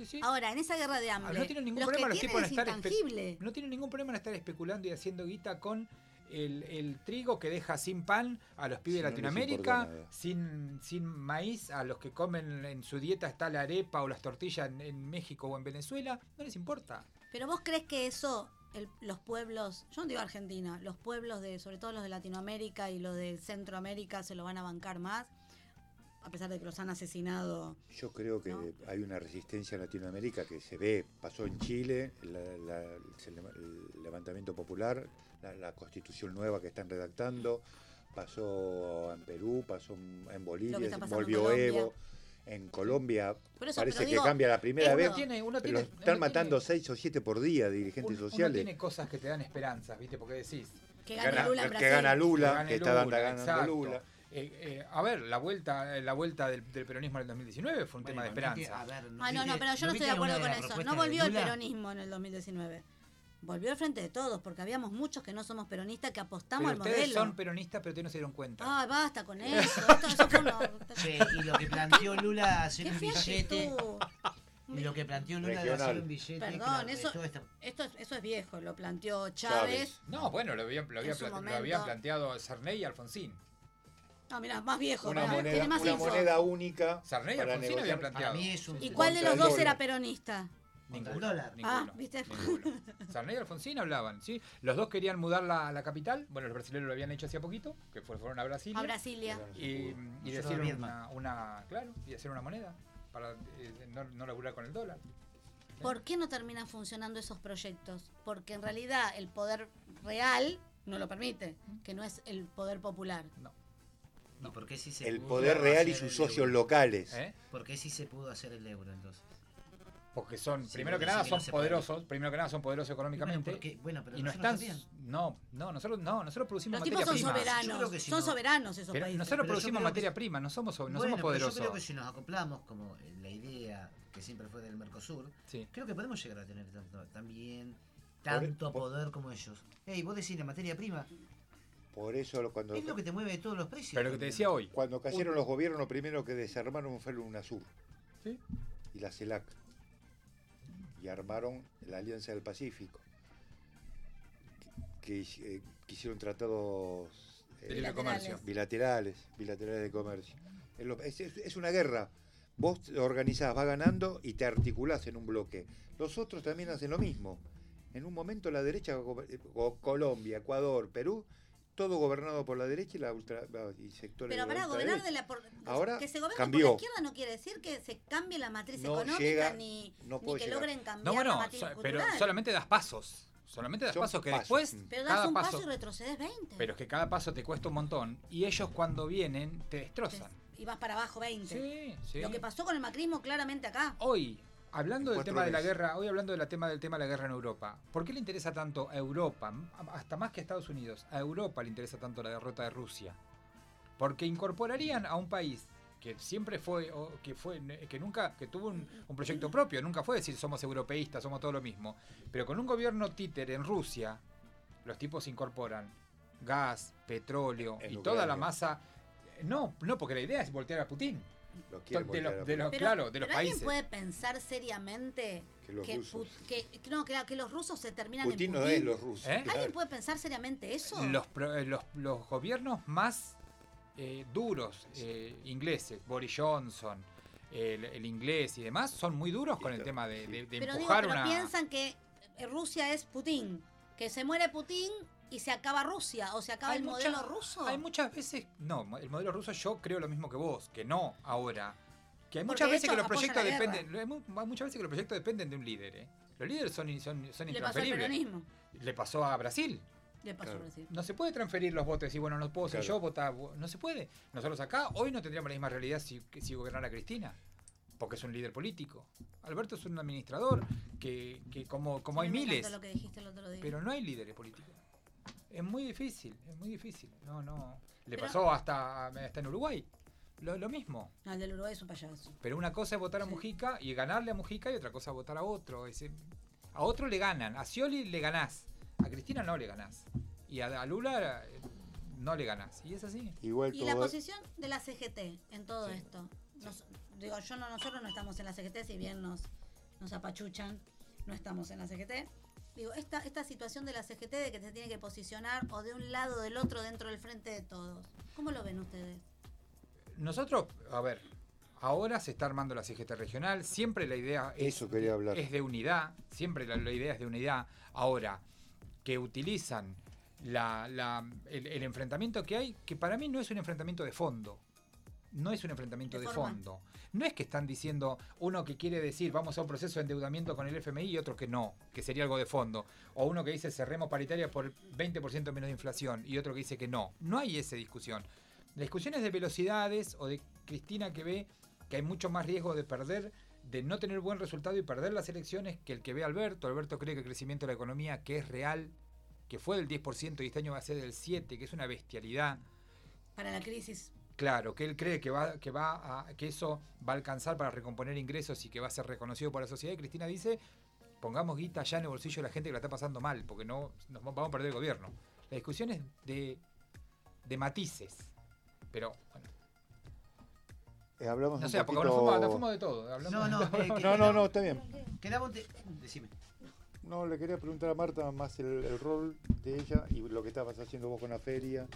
Sí, sí. Ahora, en esa guerra de Ah, hambre, no tienen ningún los problema que los tipos es intangible. no tienen ningún problema en estar especulando y haciendo guita con el, el trigo que deja sin pan a los pibes Sí, de Latinoamérica, sin, sin maíz a los que comen en su dieta está la arepa o las tortillas en, en México o en Venezuela, no les importa. Pero vos crees que eso, el- los pueblos, yo no digo Argentina, los pueblos de, sobre todo los de Latinoamérica y los de Centroamérica se lo van a bancar más, a pesar de que los han asesinado. Yo creo que ¿No? hay una resistencia en Latinoamérica que se ve, pasó en Chile, la- la- el leva- el levantamiento popular, la, la constitución nueva que están redactando, pasó en Perú, pasó en Bolivia, en volvió. Evo, en Colombia eso, parece que digo, cambia la primera uno vez, tiene- uno pero están uno tiene- matando seis o siete por día dirigentes Uno- Uno sociales. tiene cosas que te dan esperanzas, ¿viste? Porque decís, Que Gana- Lula que gana Lula, Que gane que está dando, ganando. Lula. Eh, eh, a ver, la vuelta, la vuelta del, del peronismo en el 2019 fue un tema de no esperanza. a ver, Ah, no, no, pero yo no estoy de acuerdo con eso. No volvió el peronismo en el 2019. Volvió al frente de todos, porque habíamos muchos que no somos peronistas que apostamos Pero al ustedes modelo. son peronistas, pero ustedes no se dieron cuenta. Ay, basta con eso. Esto, eso fue una- Che, y lo que planteó Lula hacer Qué un billete. Y lo que planteó Lula de hacer un billete. Perdón, claro, eso- esto- Esto, es- eso es viejo, lo planteó Chávez. Chávez. No, bueno, lo habían, lo había lo habían planteado Sarney y Alfonsín. No, mira, más viejo. Una moneda, tiene más una info. moneda única Sarney y para Alfonsín habían negociar. planteado. Es un. ¿Y cuál de los dos era peronista? Ninguno, dólar. ninguno, Ah, ¿viste? ninguno. Sarney y Alfonsín hablaban, ¿sí? Los dos querían mudar la, la capital. Bueno, los brasileños lo habían hecho hacía poquito, que fue- fueron a Brasil. A Brasilia. Y, Vietnam. una, una, claro, y hacer una moneda para eh, no, no laburar con el dólar. ¿Por qué no terminan funcionando esos proyectos? Porque en realidad el poder real no lo permite, que no es el poder popular. ¿Y por qué sí se El pudo poder real y sus socios euro? locales. ¿eh? ¿Por qué sí se pudo hacer el euro entonces? Porque son, Sí, primero que nada, que no son puede. poderosos, primero que nada son poderosos económicamente. Bueno, porque- bueno, pero y no están. No, no, nosotros no, nosotros producimos Los tipos materia son prima. Yo creo soberanos. que si son no- soberanos esos Pero países. nosotros Pero producimos que materia si- prima, no somos, no Bueno, somos pero poderosos. Yo creo que si nos acoplamos, como la idea que siempre fue del Mercosur, Sí. creo que podemos llegar a tener tanto, también tanto por- poder como ellos. Ey, vos decís la materia prima, Por eso cuando, es lo que te mueve de todos los precios. Pero lo que te decía hoy, cuando cayeron los gobiernos, lo primero que desarmaron fue el UNASUR Sí. y la CELAC. Y armaron la Alianza del Pacífico. Que, que, eh, que hicieron tratados eh, de libre comercio. bilaterales, bilaterales de comercio. Es, una guerra. Vos te organizás, vas ganando y te articulás en un bloque. Los otros también hacen lo mismo. En un momento la derecha, eh, Colombia, Ecuador, Perú, todo gobernado por la derecha y, la ultra, y sectores Pero de para gobernar de la por- Ahora que se gobierne cambió. por la izquierda no quiere decir que se cambie la matriz No económica llega, ni, no ni puede que llegar. logren cambiar No, bueno, la matriz so- pero solamente das pasos. Solamente das Son pasos que pasos, después, mm. Pero das cada un paso, paso y retrocedes 20. pero es que cada paso te cuesta un montón. Y ellos cuando vienen te destrozan. y vas para abajo 20. Sí, sí. Lo que pasó con el macrismo claramente acá. Hoy, hablando del tema de la guerra, hoy hablando del tema del tema de la guerra en Europa, ¿por qué le interesa tanto a Europa, hasta más que a Estados Unidos, a Europa le interesa tanto la derrota de Rusia? Porque incorporarían a un país que siempre fue, o que fue, que nunca, que tuvo un, un proyecto propio, nunca fue decir somos europeístas, somos todo lo mismo, pero con un gobierno títer en Rusia, los tipos incorporan gas, petróleo En y toda la masa. No, no, porque la idea es voltear a Putin. Lo De quieren los, voltear a de los- Pero, claro, de los pero alguien países. puede pensar seriamente Que los que, rusos. Que- no, que, que los rusos se terminan Putin en no Putin. es los rusos. ¿Eh? claro. ¿Alguien puede pensar seriamente eso? los, pro- eh, los, los gobiernos más eh, duros eh, ingleses, Boris Johnson, el, el inglés y demás, son muy duros con el tema de, de- de pero digo, empujar pero una... piensan que Rusia es Putin, que se muere Putin y se acaba Rusia, o se acaba Hay el mucha- modelo ruso. Hay muchas veces, no, el modelo ruso yo creo lo mismo que vos, que no ahora. Que hay muchas veces hecho que los proyectos dependen, hay muchas veces que los proyectos dependen de un líder, ¿eh? Los líderes son, son, son Le pasó al intransferibles. Le pasó a Brasil. Le pasó Claro. a Brasil. No se puede transferir los votos y bueno, no puedo ser Claro. yo, votar. No se puede. Nosotros acá hoy no tendríamos la misma realidad si, que si gobernara Cristina. porque es un líder político. Alberto es un administrador que, que como, como hay Me miles, lo que dijiste el otro día. pero no hay líderes políticos. Es muy difícil, es muy difícil. No, no. Le Pero- pasó hasta, hasta en Uruguay. Lo, lo mismo. No, el del Uruguay es un payaso. Pero una cosa es votar a Mujica y ganarle a Mujica y otra cosa es votar a otro. Ese- a otro le ganan. A Scioli le ganás. A Cristina no le ganás. Y a, a Lula eh, no le ganás. Y es así. Igual Y la posición de la CGT en todo esto. Nos- digo, yo no, nosotros no estamos en la CGT, si bien nos, nos apachuchan, no estamos en la CGT. Digo, esta, esta situación de la CGT de que se tiene que posicionar o de un lado o del otro dentro del frente de todos. ¿Cómo lo ven ustedes? Nosotros, a ver, ahora se está armando la CGT regional. Siempre la idea es, Eso quería hablar. es de unidad. Siempre la, la idea es de unidad. Ahora, que utilizan la- la- el, el enfrentamiento que hay, que para mí no es un enfrentamiento de fondo. No es un enfrentamiento De fondo. No es que están diciendo uno que quiere decir vamos a un proceso de endeudamiento con el FMI y otro que no, que sería algo de fondo. O uno que dice cerremos paritaria por 20% menos de inflación y otro que dice que no. No hay esa discusión. La discusión es de velocidades o de Cristina que ve que hay mucho más riesgo de perder, de no tener buen resultado y perder las elecciones que el que ve Alberto. Alberto cree que el crecimiento de la economía, que es real, que fue del 10% y este año va a ser del 7%, que es una bestialidad. Para la crisis. Claro, que él cree que va, que va a, que eso va a alcanzar para recomponer ingresos y que va a ser reconocido por la sociedad. Y Cristina dice, pongamos guita ya en el bolsillo de la gente que la está pasando mal, porque no nos vamos a perder el gobierno. La discusión es de, de matices. Pero, bueno, Eh, hablamos no sé, porque poquito... nos fuimos, nos fuimos de todo. hablamos No, de no, eh, que- No, no, no, está bien. Quedaba un te- Decime. No, le quería preguntar a Marta más el, el rol de ella y lo que estabas haciendo vos con la feria.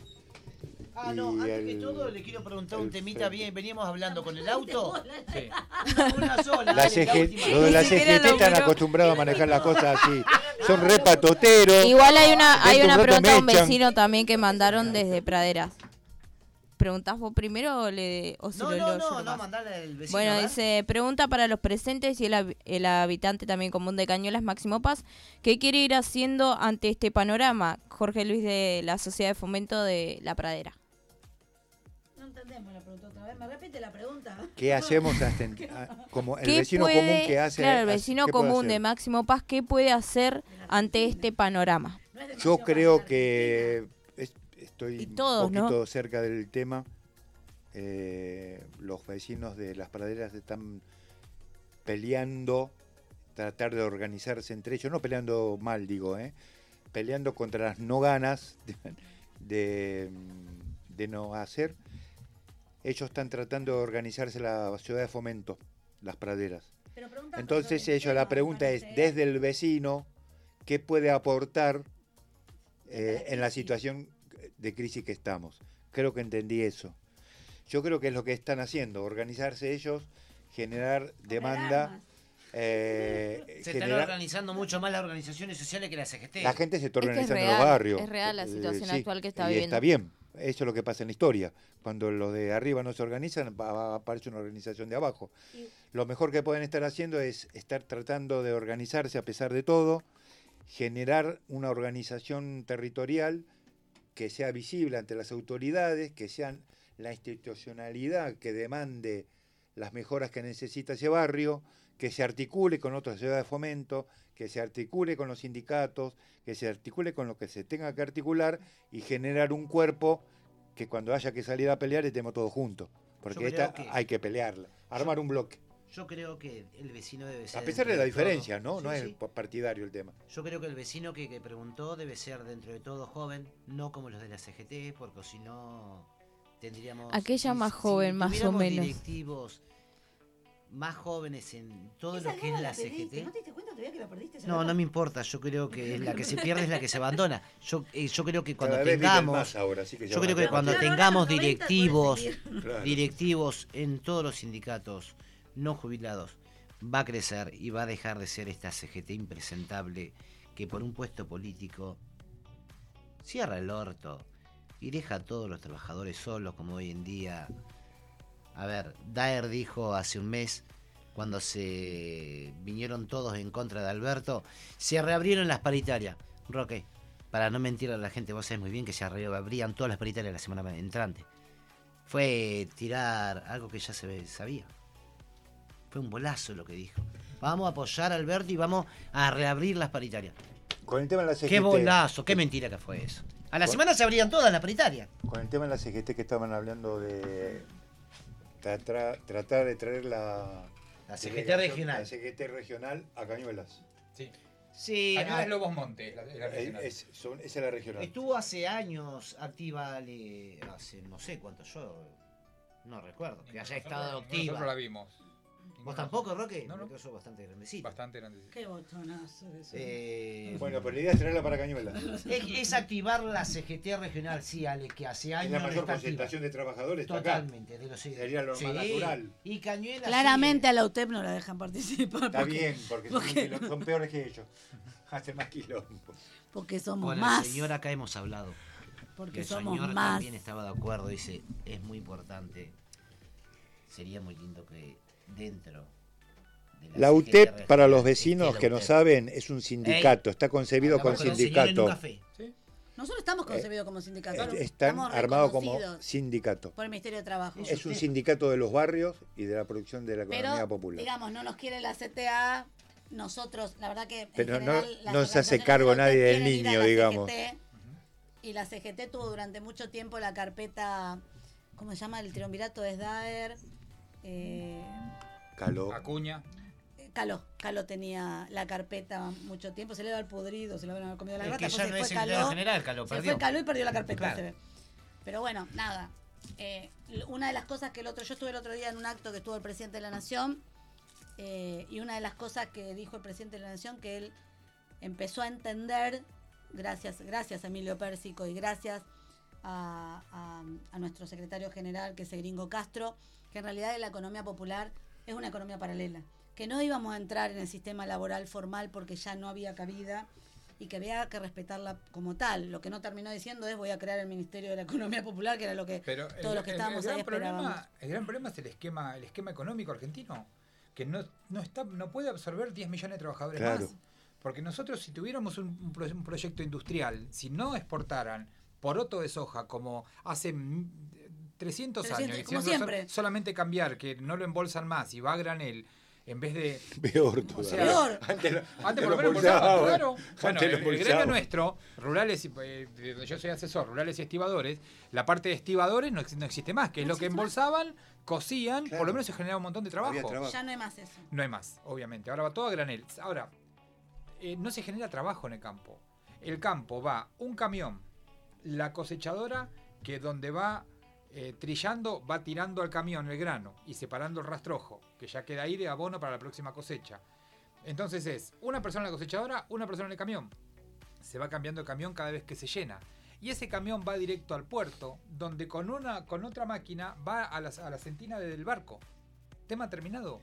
Ah, no, antes que el- todo le quiero preguntar un el temita bien. Veníamos hablando con el auto. Sí. Una sola. La dale, CG, de la CGT están acostumbrados a manejar las cosas así. Son re patoteros. Igual hay una, hay una pregunta de un vecino también que mandaron desde Praderas. ¿Preguntás vos primero o, le, o se No, lo no, no, no, mandale al vecino. Bueno, a dice, pregunta para los presentes y el, el habitante también común de Cañuelas, Máximo Paz, ¿qué quiere ir haciendo ante este panorama? Jorge Luis de la Sociedad de Fomento de La Pradera. ¿Qué hacemos hasta en- a- como el ¿Qué vecino puede- común que hace? Claro, el vecino ¿qué puede común de? Máximo Paz, ¿qué puede hacer ante este panorama? No es Yo creo que es- estoy todos, un ¿no? poquito cerca del tema. Eh, los vecinos de las praderas están peleando, tratar de organizarse entre ellos, no peleando mal, digo, ¿eh? peleando contra las no ganas de, de, de no hacer. Ellos están tratando de organizarse la ciudad de fomento, las praderas. Pero Entonces ellos, la pregunta es, desde el vecino, ¿qué puede aportar eh, en la situación de crisis que estamos? Creo que entendí eso. Yo creo que es lo que están haciendo, organizarse ellos, generar demanda. eh, Se están organizando mucho más las organizaciones sociales que la CGT. la gente se está Es que es organizando en los barrios. es real la situación actual que está y viviendo. está bien, eso es lo que pasa en la historia. Cuando los de arriba no se organizan, aparece una organización de abajo. Lo mejor que pueden estar haciendo es estar tratando de organizarse a pesar de todo, generar una organización territorial que sea visible ante las autoridades, que sean la institucionalidad que demande las mejoras que necesita ese barrio, que se articule con otras ciudades de fomento, que se articule con los sindicatos, que se articule con lo que se tenga que articular y generar un cuerpo que cuando haya que salir a pelear estemos todos juntos. Porque esta que- hay que pelearla, armar un bloque. Yo creo que el vecino debe ser. A pesar de la diferencia, ¿no? Sí, no sí. es partidario el tema. Yo creo que el vecino que, que preguntó debe ser dentro de todo joven, no como los de la CGT, porque si no tendríamos. Aquella si- más si joven, más o menos. directivos más jóvenes en todo Esa lo que es la perdiste, CGT. ¿No te diste cuenta todavía que la perdiste? esa No, me importa, yo creo que la que se pierde es la que se abandona. Yo, eh, yo creo que cuando Cada vez viven tengamos, más ahora, así que ya yo creo a que cuando tengamos Claro, 90 puede directivos. Claro. directivos en todos los sindicatos no jubilados, va a crecer y va a dejar de ser esta CGT impresentable que por un puesto político cierra el orto y deja a todos los trabajadores solos como hoy en día. A ver, Daer dijo hace un mes, cuando se vinieron todos en contra de Alberto, se reabrieron las paritarias. Roque, para no mentir a la gente, vos sabés muy bien que se reabrían todas las paritarias la semana entrante. Fue tirar algo que ya se sabía. Fue un bolazo lo que dijo. Vamos a apoyar a Alberto y vamos a reabrir las paritarias. Con el tema de la CGT. Qué bolazo, qué mentira que fue eso. A la semana se abrían todas las paritarias. Con el tema de la CGT que estaban hablando de tra- tratar de traer la, La CGT regional. La CGT regional a Cañuelas. Sí. Sí, Cañuelas ah, Lobos Montes, la, la regional. es, son- esa es la regional. estuvo hace años activa, le- hace no sé cuánto yo no recuerdo, que haya estado Nosotros- Nosotros la activa. vimos. ¿Vos tampoco, Roque? No, no. Porque sos bastante grandecito. Bastante grande. sí. Qué botonazo son. Eh, Bueno, pero la idea es traerla para Cañuelas. es, es activar la CGT regional, sí, Ale, que hace Es años la no mayor activa. concentración de trabajadores. está acá. Totalmente, de los Sería lo sí. más natural. Y Cañuelas Claramente sigue. a la UTEP no la dejan participar. Está porque, bien, porque son, porque- quilom- son peores que ellos. Hacen más quilombo. porque somos Con más. el señor acá hemos hablado. Porque el somos señor más. también estaba de acuerdo, dice, es muy importante. Sería muy lindo que dentro de La UTEP, para los vecinos que no saben, es un sindicato. Está concebido con sindicato. Nosotros estamos concebidos como sindicato. Eh, Están armados como sindicato. Por el Ministerio de Trabajo. Es un sindicato de los barrios y de la producción de la Pero, economía popular. digamos, no nos quiere la CTA. Nosotros, la verdad que. en Pero no- general, las no se hace cargo nadie del niño, digamos. CGT, Y la CGT tuvo durante mucho tiempo la carpeta. ¿Cómo se llama? El triunvirato de Sdaer. Eh, Caló. Acuña. Caló, Caló tenía la carpeta mucho tiempo, se le iba al podrido, se le habían comido la Es rata, que ya se no fue es secretario Caló, general, Caló, se perdió. fue Caló y perdió la carpeta. Claro. se ve. Pero bueno, nada. Eh, una de las cosas que el otro, yo estuve el otro día en un acto que estuvo el presidente de la Nación, eh, y una de las cosas que dijo el presidente de la Nación, que él empezó a entender, gracias, gracias a Emilio Pérsico y gracias a, a- a nuestro secretario general, que es el gringo Castro, que en realidad la economía popular es una economía paralela, que no íbamos a entrar en el sistema laboral formal porque ya no había cabida y que había que respetarla como tal. Lo que no terminó diciendo es voy a crear el Ministerio de la Economía Popular, que era lo que Pero todos el, los que el- estábamos el ahí gran esperábamos. problema, el gran problema es el esquema, el esquema económico argentino, que no, no está, no puede absorber 10 millones de trabajadores Claro. más. Porque nosotros si tuviéramos un, un pro- un proyecto industrial, si no exportaran poroto de soja como hace mm, 300 años, 300, como siempre. sol- solamente cambiar, que no lo embolsan más y va a granel, en vez de... Peor O todavía. sea, Peor. Antes, lo- Antes por lo menos claro. antes Bueno, el, el gremio nuestro, rurales, y, eh, yo soy asesor, rurales y estibadores, la parte de estibadores no, no existe más, que es lo que más. embolsaban, Claro. por lo menos se generaba un montón de trabajo. Ya no hay más eso. No hay más, obviamente. Ahora va todo a granel. Ahora, eh, no se genera trabajo en el campo. El campo va un camión, la cosechadora que donde va eh, trillando va tirando al camión el grano y separando el rastrojo, que ya queda ahí de abono para la próxima cosecha. Entonces es una persona en la cosechadora, una persona en el camión. Se va cambiando el camión cada vez que se llena. Y ese camión va directo al puerto, donde con, una, con otra máquina va a la, a la centina del barco. Tema terminado.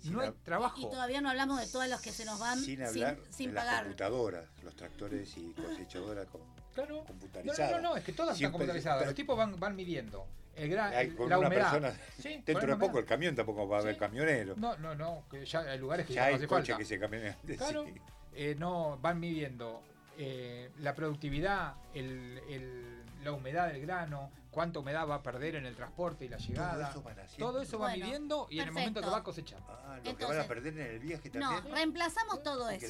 Sin no hay trabajo. Y todavía no hablamos de todos los que se nos van Sin sin, hablar sin de las pagar. computadoras, los tractores y cosechadoras con- Claro. No, computarizadas. no, no, no, es que todas están computarizadas. Los tipos van, van midiendo el gran, Hay con la una humedad. persona. Sí, Dentro de poco el camión tampoco va a haber Sí. camionero. No, no, no, que ya hay lugares que ya ya, no hay hace falta. que se camionean. Claro, eh, no, van midiendo eh, la productividad, el, el- la humedad del grano, cuánta humedad va a perder en el transporte y la llegada. eso van haciendo. Todo eso va Bueno, midiendo y en el momento que va a cosechar. Ah, lo que van a perder en el viaje No, también. reemplazamos todo eso.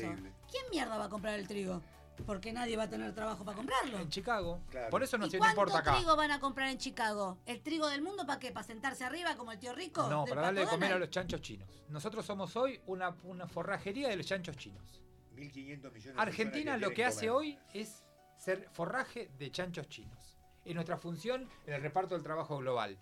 ¿Quién mierda va a comprar el trigo? Porque nadie va a tener trabajo para comprarlo. En Chicago. Claro. Por eso no ¿Y se no cuánto importa acá. trigo van a comprar en Chicago? ¿El trigo del mundo para qué? ¿Para sentarse arriba como el tío rico? No, ¿Del para darle de comer a los chanchos chinos. Nosotros somos hoy una, una forrajería de los chanchos chinos. 1.500 millones de Argentina lo que hace comer. hoy es ser forraje de chanchos chinos. Es nuestra función en el reparto del trabajo global.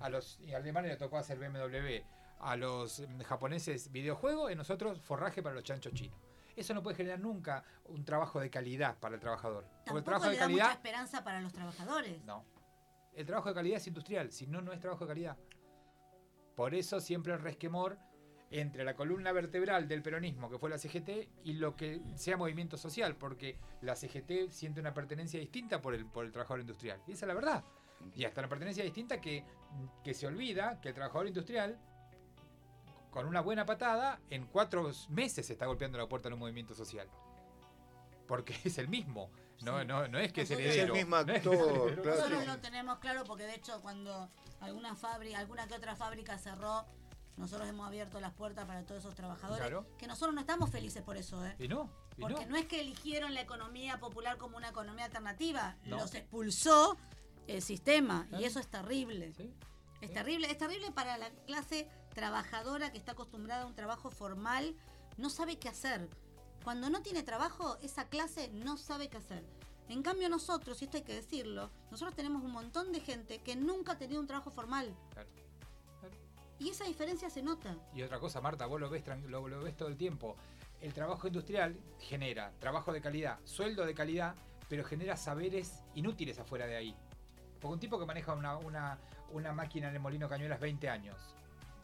A los alemanes le tocó hacer BMW, a los mm, japoneses videojuegos, y nosotros forraje para los chanchos chinos. Eso no puede generar nunca un trabajo de calidad para el trabajador. Porque el trabajo de le da mucha calidad, esperanza para los trabajadores. no. El trabajo de calidad es industrial, si no, no es trabajo de calidad. Por eso siempre el resquemor entre la columna vertebral del peronismo, que fue la CGT, y lo que sea movimiento social, porque la CGT siente una pertenencia distinta por el, por el trabajador industrial. Y esa es la verdad. Y hasta una pertenencia distinta que, que se olvida que el trabajador industrial, con una buena patada, en cuatro meses se está golpeando la puerta de un movimiento social. Porque es el mismo. No, Sí. no, no es que es heredero. Es el mismo actor, claro. Nosotros sí. lo tenemos claro porque de hecho cuando alguna fábrica, alguna que otra fábrica cerró, nosotros hemos abierto las puertas para todos esos trabajadores, Claro. que nosotros no estamos felices por eso, ¿eh? Y no, y Porque no. no es que eligieron la economía popular como una economía alternativa, No. los expulsó el sistema Claro. y eso es terrible. Sí. Es terrible, es terrible para la clase trabajadora que está acostumbrada a un trabajo formal, no sabe qué hacer. Cuando no tiene trabajo, esa clase no sabe qué hacer. En cambio nosotros, y esto hay que decirlo, nosotros tenemos un montón de gente que nunca ha tenido un trabajo formal. Claro, claro. Y esa diferencia se nota. Y otra cosa, Marta, vos lo ves, lo, lo ves todo el tiempo. El trabajo industrial genera trabajo de calidad, sueldo de calidad, pero genera saberes inútiles afuera de ahí. Porque un tipo que maneja una, una, una máquina en el Molino Cañuelas 20 años,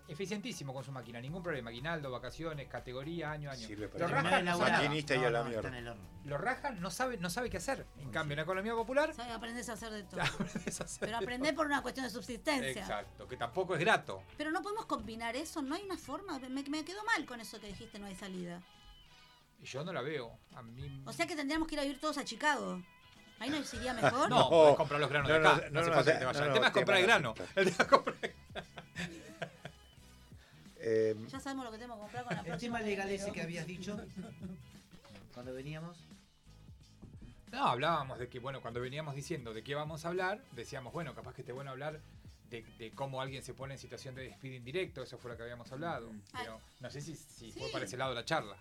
eficientísimo con su máquina, ningún problema. Aguinaldo, vacaciones, categoría, año a año. Sirve Lo para rajan, no sabe, y a la No, no, mierda. está en el horno. lo rajan, no sabe, no sabe qué hacer. En cambio, en la economía popular, ¿Sabes? Aprendes a hacer de todo. aprendes a hacer Pero aprender por una cuestión de subsistencia. Exacto, que tampoco es grato. Pero no podemos combinar eso, no hay una forma. Me, me quedó mal con eso que dijiste, no hay salida. Y yo no la veo. A mí... O sea que tendríamos que ir a vivir todos a Chicago. Ahí nos iría mejor. No, No. podés comprar los granos No, de no, acá. No, no, hace no, falta no, que te vayas. no, el no, tema es comprar el grano. El tema es comprar- Eh, Ya sabemos lo que tenemos que comprar con la El próxima tema legal ese que habías dicho cuando veníamos. No, hablábamos de que, bueno, cuando veníamos diciendo de qué vamos a hablar, decíamos, bueno, capaz que esté bueno hablar de, de cómo alguien se pone en situación de despido indirecto, eso fue lo que habíamos hablado. Pero no sé si, si fue para ese lado la charla.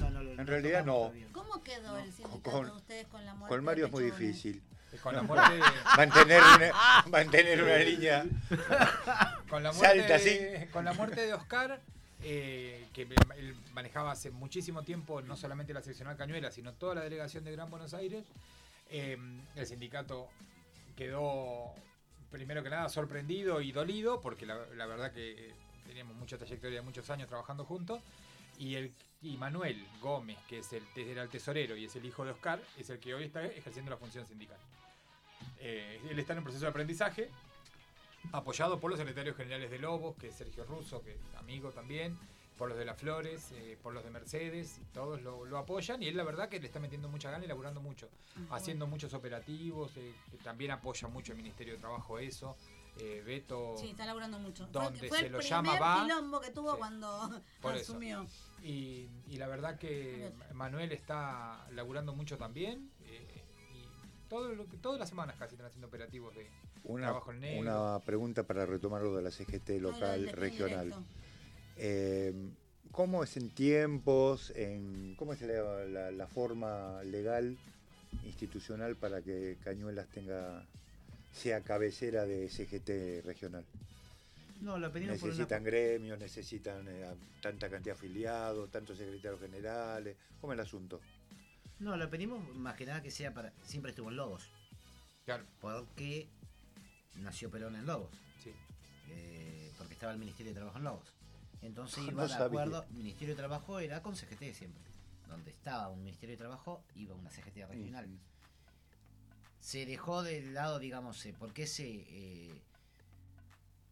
No, no, lo- En lo realidad no. todavía. ¿Cómo quedó el sindicato con- de ustedes con la muerte con Mario de es muy difícil. Con la muerte de, Mantener una, mantener una línea. con la muerte Salta de, con la muerte de Oscar, eh, que él manejaba hace muchísimo tiempo no solamente la seccional Cañuela, sino toda la delegación de Gran Buenos Aires, eh, el sindicato quedó primero que nada sorprendido y dolido, porque la, la verdad que eh, teníamos mucha trayectoria, muchos años trabajando juntos, y el y Manuel Gómez, que es el, era el tesorero y es el hijo de Oscar, es el que hoy está ejerciendo la función sindical. Eh, él está en un proceso de aprendizaje, apoyado por los secretarios generales de Lobos, que es Sergio Russo, que es amigo también, por los de las Flores, eh, por los de Mercedes, todos lo, lo apoyan y él la verdad que le está metiendo mucha gana y laburando mucho, haciendo muchos operativos, eh, que también apoya mucho el Ministerio de Trabajo eso. Eh, Beto Sí, está laburando mucho. Donde fue fue se el lo primer llama, va. quilombo que tuvo Sí. cuando Por eso. Y, y la verdad que Manuel está laburando mucho también eh, y todo lo que, todas las semanas casi están haciendo operativos de Una, trabajo en negro. una pregunta para retomar lo de la CGT local, regional. Eh, ¿Cómo es en tiempos? En, ¿Cómo es la, la- la forma legal, institucional para que Cañuelas tenga sea cabecera de CGT regional? No, lo pedimos por una. ¿Necesitan gremios? ¿Necesitan eh, tanta cantidad de afiliados? ¿Tantos secretarios generales? ¿Cómo es el asunto? No, lo pedimos más que nada que sea para. Siempre estuvo en Lobos. Claro, Porque nació Perón en Lobos. sí. eh, porque estaba el Ministerio de Trabajo en Lobos. Entonces No iba de sabía. acuerdo. Ministerio de Trabajo era con CGT siempre. Donde estaba un Ministerio de Trabajo, iba una CGT regional. Se dejó del lado, digamos, eh, ¿por qué se, eh,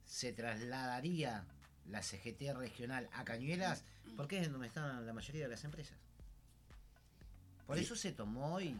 se trasladaría la CGT regional a Cañuelas? Porque es donde están la mayoría de las empresas. Por eso se tomó y.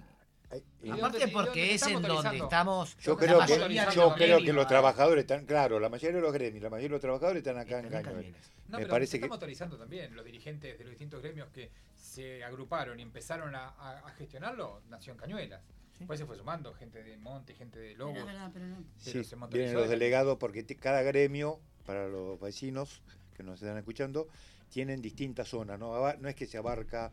Ay, ¿Y Aparte porque es en donde estamos. Yo creo que, yo los creo que los trabajadores están, claro, la mayoría de los gremios, la mayoría de los trabajadores están acá en Están en Cañuelas. Cañuelas. No, Me pero parece se está que- motorizando también. Los dirigentes de los distintos gremios que se agruparon y empezaron a, a- a gestionarlo, nació en Cañuelas. Después se fue sumando gente de Monte, gente de Lobos. Pero verdad, pero no. Sí, se vienen los de- delegados porque cada gremio, para los vecinos que nos están escuchando, tienen distintas zonas. No, no es que se abarca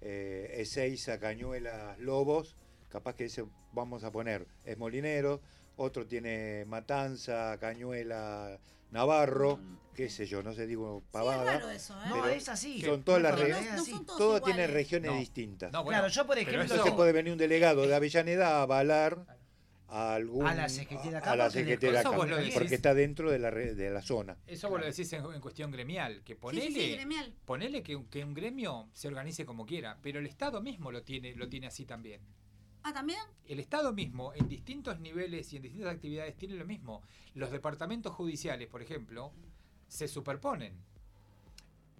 eh, Ezeiza, Cañuelas, Lobos, capaz que ese vamos a poner es Molinero, otro tiene Matanza, Cañuela, Navarro, qué sé yo, no sé, digo Sí, es pavada. raro eso, ¿eh? No, Pero es así. son todas las No, re- no No así. son todos Todo iguales. tiene regiones No. distintas. No, bueno, Claro, yo por ejemplo. Entonces puede venir un delegado de Avellaneda a avalar a algún A la CGT de acá, a la decís. porque está dentro de la re- de la zona. Eso vos lo decís en, en cuestión gremial, que ponele, sí, sí, gremial. ponele que, un- que un gremio se organice como quiera, pero el Estado mismo lo tiene, lo tiene así también. Ah. El Estado mismo, en distintos niveles y en distintas actividades, tiene lo mismo. Los departamentos judiciales, por ejemplo, se superponen.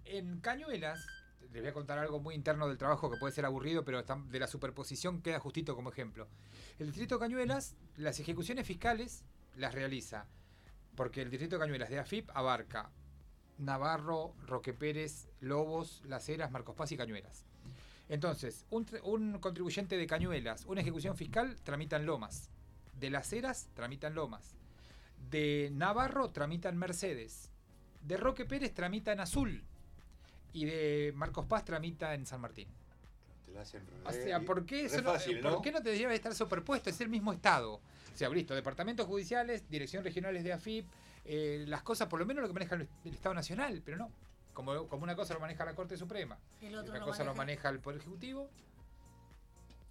En Cañuelas, les voy a contar algo muy interno del trabajo que puede ser aburrido, pero de la superposición queda justito como ejemplo. El Distrito de Cañuelas, las ejecuciones fiscales las realiza, porque el Distrito de Cañuelas de AFIP abarca Navarro, Roque Pérez, Lobos, Las Heras, Marcos Paz y Cañuelas. Entonces, un, un contribuyente de Cañuelas, una ejecución fiscal, tramitan Lomas. De Las Heras, tramitan Lomas. De Navarro, tramitan Mercedes. De Roque Pérez, tramita en Azul. Y de Marcos Paz, tramita en San Martín. Te la hacen O re- sea, ¿por qué, eso no, fácil, ¿por ¿no? qué no te debe estar superpuesto? Es el mismo Estado. O sea, listo, departamentos judiciales, dirección regionales de AFIP, eh, las cosas, por lo menos lo que maneja el, el Estado Nacional, pero no. Como, como una cosa lo maneja la Corte Suprema, El y otro otra lo cosa lo maneja- el Poder Ejecutivo.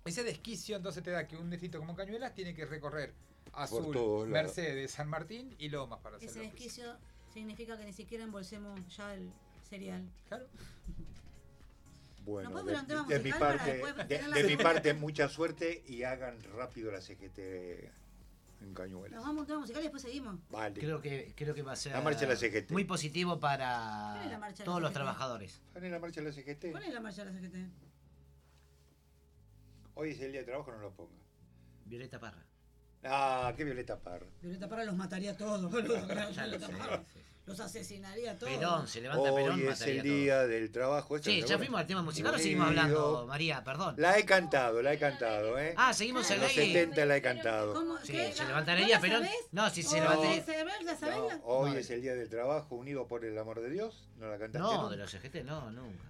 Ese desquicio entonces te da que un distrito como Cañuelas tiene que recorrer Azul. Mercedes, San Martín y Lomas para hacer Ese desquicio significa que ni siquiera embolsemos ya el cereal. Claro. Bueno, ¿No podemos de, de mi parte, de, mi parte mucha suerte y hagan rápido la CGT en Cañuelas. Nos vamos a un tema musical y después seguimos. Vale. Creo que, creo que va a ser La marcha de la CGT. muy positivo ¿Cuál para es la marcha de la todos los CGT? trabajadores. ¿Van en la marcha de la CGT? ¿Cuál es la marcha de la CGT? Hoy es el día de trabajo, no lo ponga. Violeta Parra. Ah, qué Violeta Parra. Violeta Parra los mataría a todos, boludo. Ya lo Violeta sé, Parra sí. Los asesinaría a todos. Perón, se levanta Hoy Perón, es el día del trabajo. ¿Esto Sí, ya bueno? fuimos al tema musical o seguimos hablando, María, perdón. La he cantado, la he cantado, ¿eh? Ah, seguimos en el los aire. 70 la he cantado. ¿Cómo? Sí, ¿Qué? se ¿La- levantaría ¿vos la Perón. No, si se ¿O levantaría. hoy No, es el día del trabajo unido por el amor de Dios. ¿No la cantaste? No, de los EGT, no, nunca.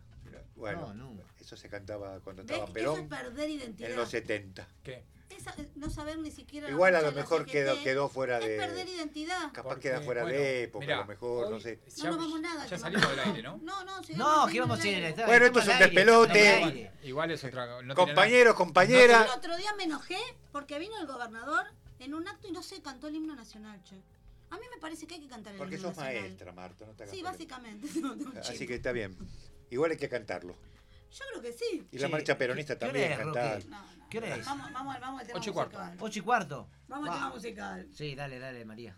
Bueno, No, nunca. eso se cantaba cuando estaba Eso Perón es perder identidad. en los 70. ¿Qué? Esa- no saber ni siquiera. Igual a lo de mejor CGT. quedó, quedó fuera Es perder de. identidad. Capaz Porque, queda fuera bueno, de época, mirá, a lo mejor, no sé. No nos vamos nada. Ya salimos del aire, ¿no? No, no, No, que vamos a ir al Bueno, esto es un despelote. Igual es otra. No Compañeros, El compañeras. otro día me enojé porque vino el gobernador en un acto y no se cantó el himno nacional, che. A mí me parece que hay que cantar el Porque himno sos nacional. maestra, Marta, no te hagas Sí, básicamente. Así que está bien. Igual hay que cantarlo. Yo creo que sí. Y la marcha peronista ¿qué- qué también, es. Roque? No, no. ¿Qué hora es? Vamos, vamos, vamos al tema Ocho y cuarto. musical. Ocho y cuarto. Vamos al tema musical. Sí, dale, dale, María.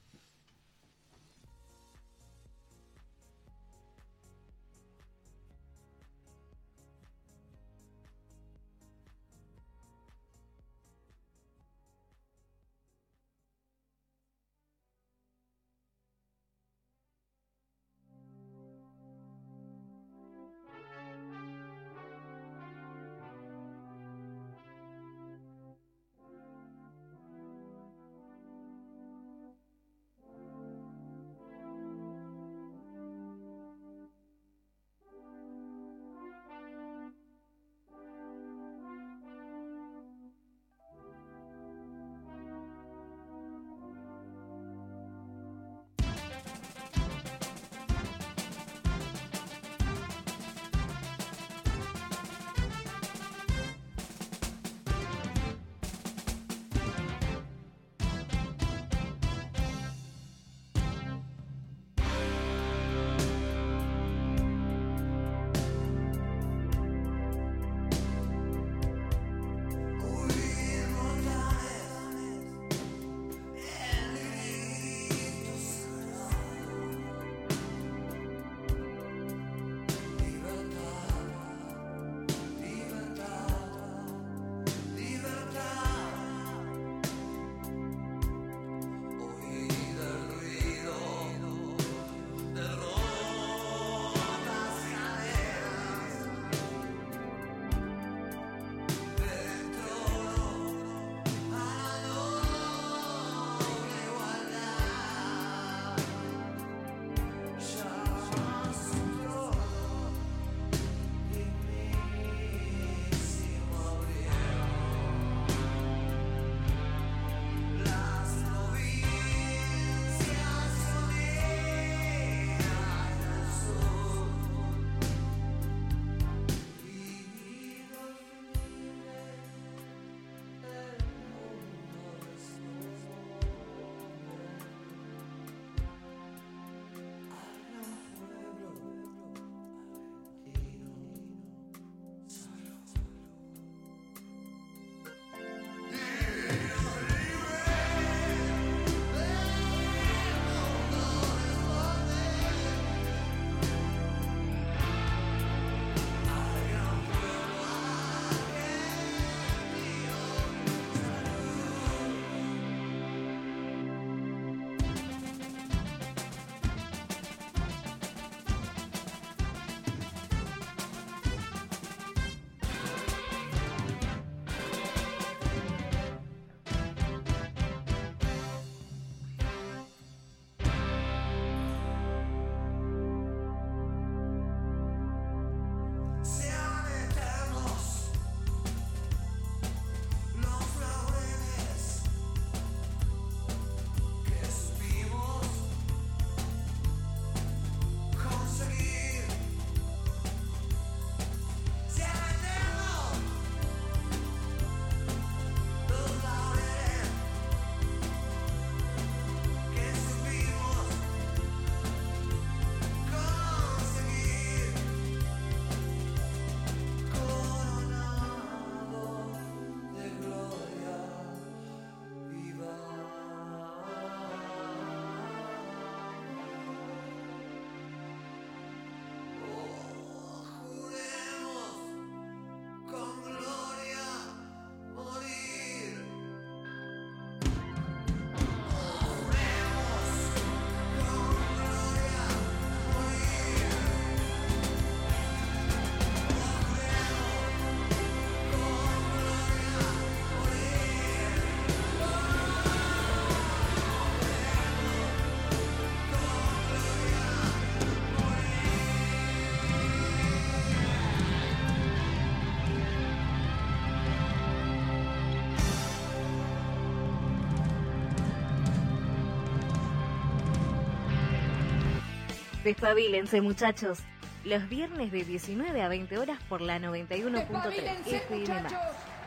Despabilense, muchachos. Los viernes de 19 a 20 horas por la 91.3 Despabilense, FM Max.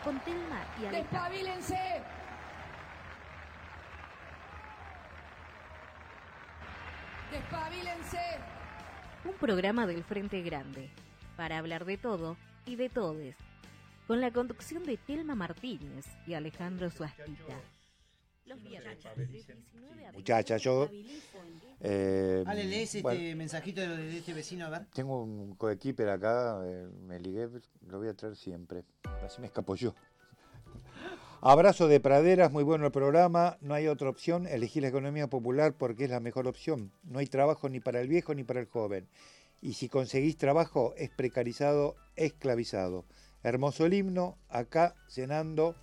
Con Telma y Alejandro. Despabilense. Despabilense. Un programa del Frente Grande. Para hablar de todo y de todes. Con la conducción de Telma Martínez y Alejandro Suastita. Los viernes de 19 a 20 Muchacha, yo. Eh, Ale, lees este bueno, mensajito de, de este vecino, a ver. tengo un coequiper acá, eh, me ligué, lo voy a traer siempre. Así me escapo yo. Abrazo de praderas, muy bueno el programa. No hay otra opción, elegir la economía popular porque es la mejor opción. No hay trabajo ni para el viejo ni para el joven. Y si conseguís trabajo, es precarizado, esclavizado. Hermoso el himno, acá cenando,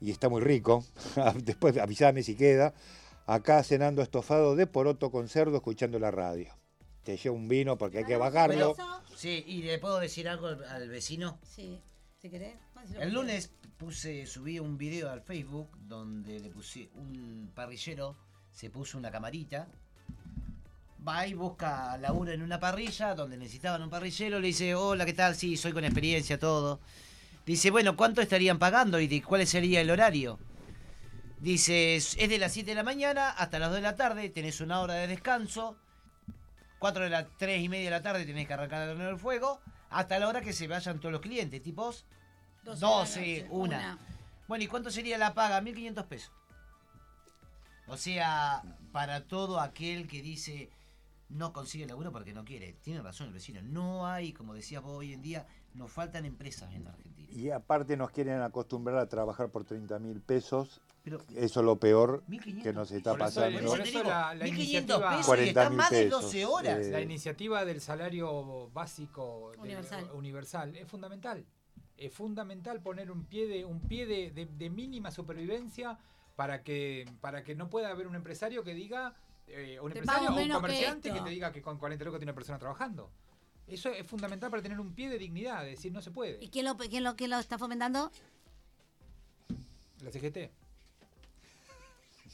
y está muy rico. Después avísame si queda. Acá cenando estofado de poroto con cerdo, escuchando la radio. Te llevo un vino porque hay que bajarlo. Sí, y le puedo decir algo al, al vecino. Sí, si querés. El lunes puse, subí un video al Facebook donde le puse un parrillero, se puso una camarita, va y busca laburo en una parrilla donde necesitaban un parrillero, le dice, hola, ¿qué tal? Sí, soy con experiencia, todo. Dice, bueno, ¿cuánto estarían pagando y de cuál sería el horario? Dice, es de las 7 de la mañana hasta las 2 de la tarde, tenés una hora de descanso, 4 de las 3 y media de la tarde tenés que arrancar el fuego, hasta la hora que se vayan todos los clientes, tipos 12 12, de la noche, una. una. Bueno, ¿y cuánto sería la paga? 1.500 pesos. O sea, para todo aquel que dice no consigue laburo porque no quiere. Tiene razón el vecino. No hay, como decías vos hoy en día, nos faltan empresas en la Argentina. Y aparte nos quieren acostumbrar a trabajar por 30 mil pesos. Pero- Eso es lo peor 1.500 que nos está pasando. por eso la, la 1.500 iniciativa, pesos y 40.000 están más de pesos, 12 horas. eh, la iniciativa del salario básico del- Universal. universal es fundamental. Es fundamental poner un pie de un pie de, de- de mínima supervivencia para que para que no pueda haber un empresario que diga eh, un Te empresario o un que comerciante que, te diga que con 40 lucas tiene una persona trabajando. Eso es fundamental para tener un pie de dignidad, es decir, no se puede. ¿Y quién lo, quién, lo, quién lo está fomentando? La CGT.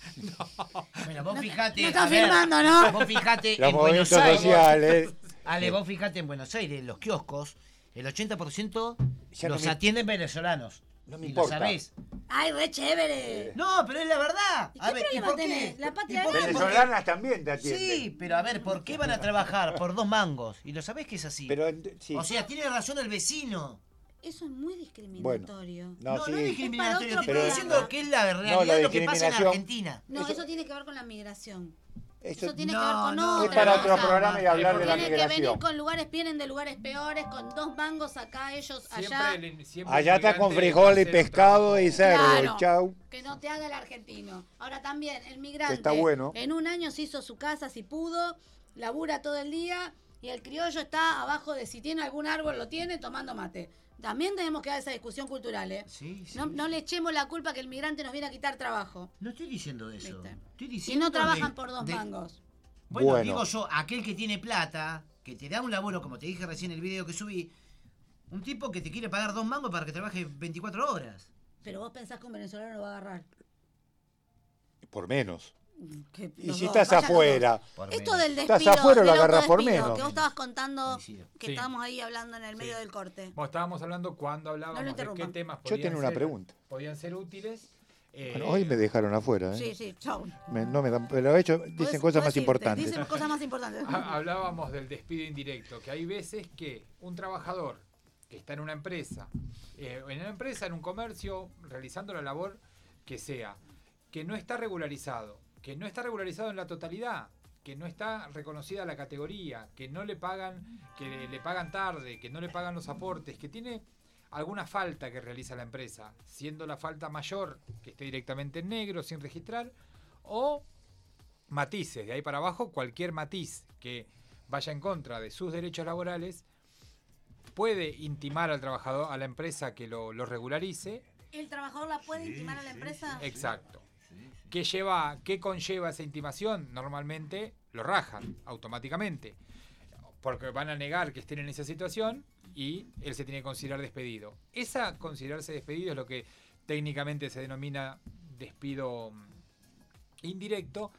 Bueno, vos fijate. no está a ver, firmando, ¿no? Vos fijate Los en Buenos Aires. sociales. Ale, vos fijate en Buenos Aires, los kioscos, el 80% Ya no los me- atienden venezolanos. No me y importa. lo sabés. ¡Ay, re chévere! No, pero es la verdad. ¿Y A qué ver, ¿y problema por qué? tenés? La patria ¿Y por qué? grande. Porque- Venezolanas también te atienden. Sí, pero a ver, ¿por qué van a trabajar por dos mangos? Y lo sabés que es así. Pero sí. O sea, tiene razón el vecino. Eso es muy discriminatorio. No, No, sí. no es discriminatorio, Es estoy diciendo que es la realidad No, la lo que pasa en Argentina. No, Eso- eso, tiene que ver con la migración. Eso- Eso tiene No, que ver con no, es otra para otro cosa. programa y hablar de la Tiene que venir con lugares, vienen de lugares peores, con dos mangos acá, ellos allá. siempre Allá está con frijol y pescado y cerdo. Claro. Chau. Que no te haga el argentino. Ahora también, el migrante. Está bueno. En un año se hizo su casa si pudo, labura todo el día y el criollo está abajo de si tiene algún árbol, lo tiene, tomando mate. También tenemos que dar esa discusión cultural, ¿eh? Sí, sí. No, no le echemos la culpa que el migrante nos viene a quitar trabajo. No estoy diciendo eso. Estoy Si diciendo no trabajan de- por dos de- mangos. Bueno, Bueno. digo yo, aquel que tiene plata, que te da un laburo, como te dije recién en el video que subí, un tipo que te quiere pagar dos mangos para que trabaje 24 horas. Pero vos pensás que un venezolano lo va a agarrar. Por menos. Que Y si estás afuera. Esto del Estás despido, afuera o lo del agarrás por menos. Que vos estabas contando que Sí. estábamos ahí hablando en el medio Sí. del corte. Bueno, estábamos hablando cuando No hablábamos de qué temas Yo podían tenía una ser- pregunta. podían ser útiles. Eh, Bueno, hoy me dejaron afuera. ¿eh? Sí, sí, chau. Me- no me dan, pero hecho, dicen cosas más irte, importantes. Dicen cosas más importantes. ha- hablábamos del despido indirecto, que hay veces que un trabajador que está en una empresa, eh, en una empresa, en un comercio, realizando la labor que sea, que no está regularizado, que no está regularizado en la totalidad, que no está reconocida la categoría, que no le pagan, que le, le pagan tarde, que no le pagan los aportes, que tiene alguna falta que realiza la empresa, siendo la falta mayor, que esté directamente en negro, sin registrar, o matices, de ahí para abajo, cualquier matiz que vaya en contra de sus derechos laborales, puede intimar al trabajador, a la empresa que lo, lo regularice. ¿El trabajador la puede intimar a la empresa? Exacto. ¿Qué, lleva, ¿Qué conlleva esa intimación? Normalmente lo rajan automáticamente, porque van a negar que estén en esa situación y él se tiene que considerar despedido. Esa considerarse despedido es lo que técnicamente se denomina despido mm, indirecto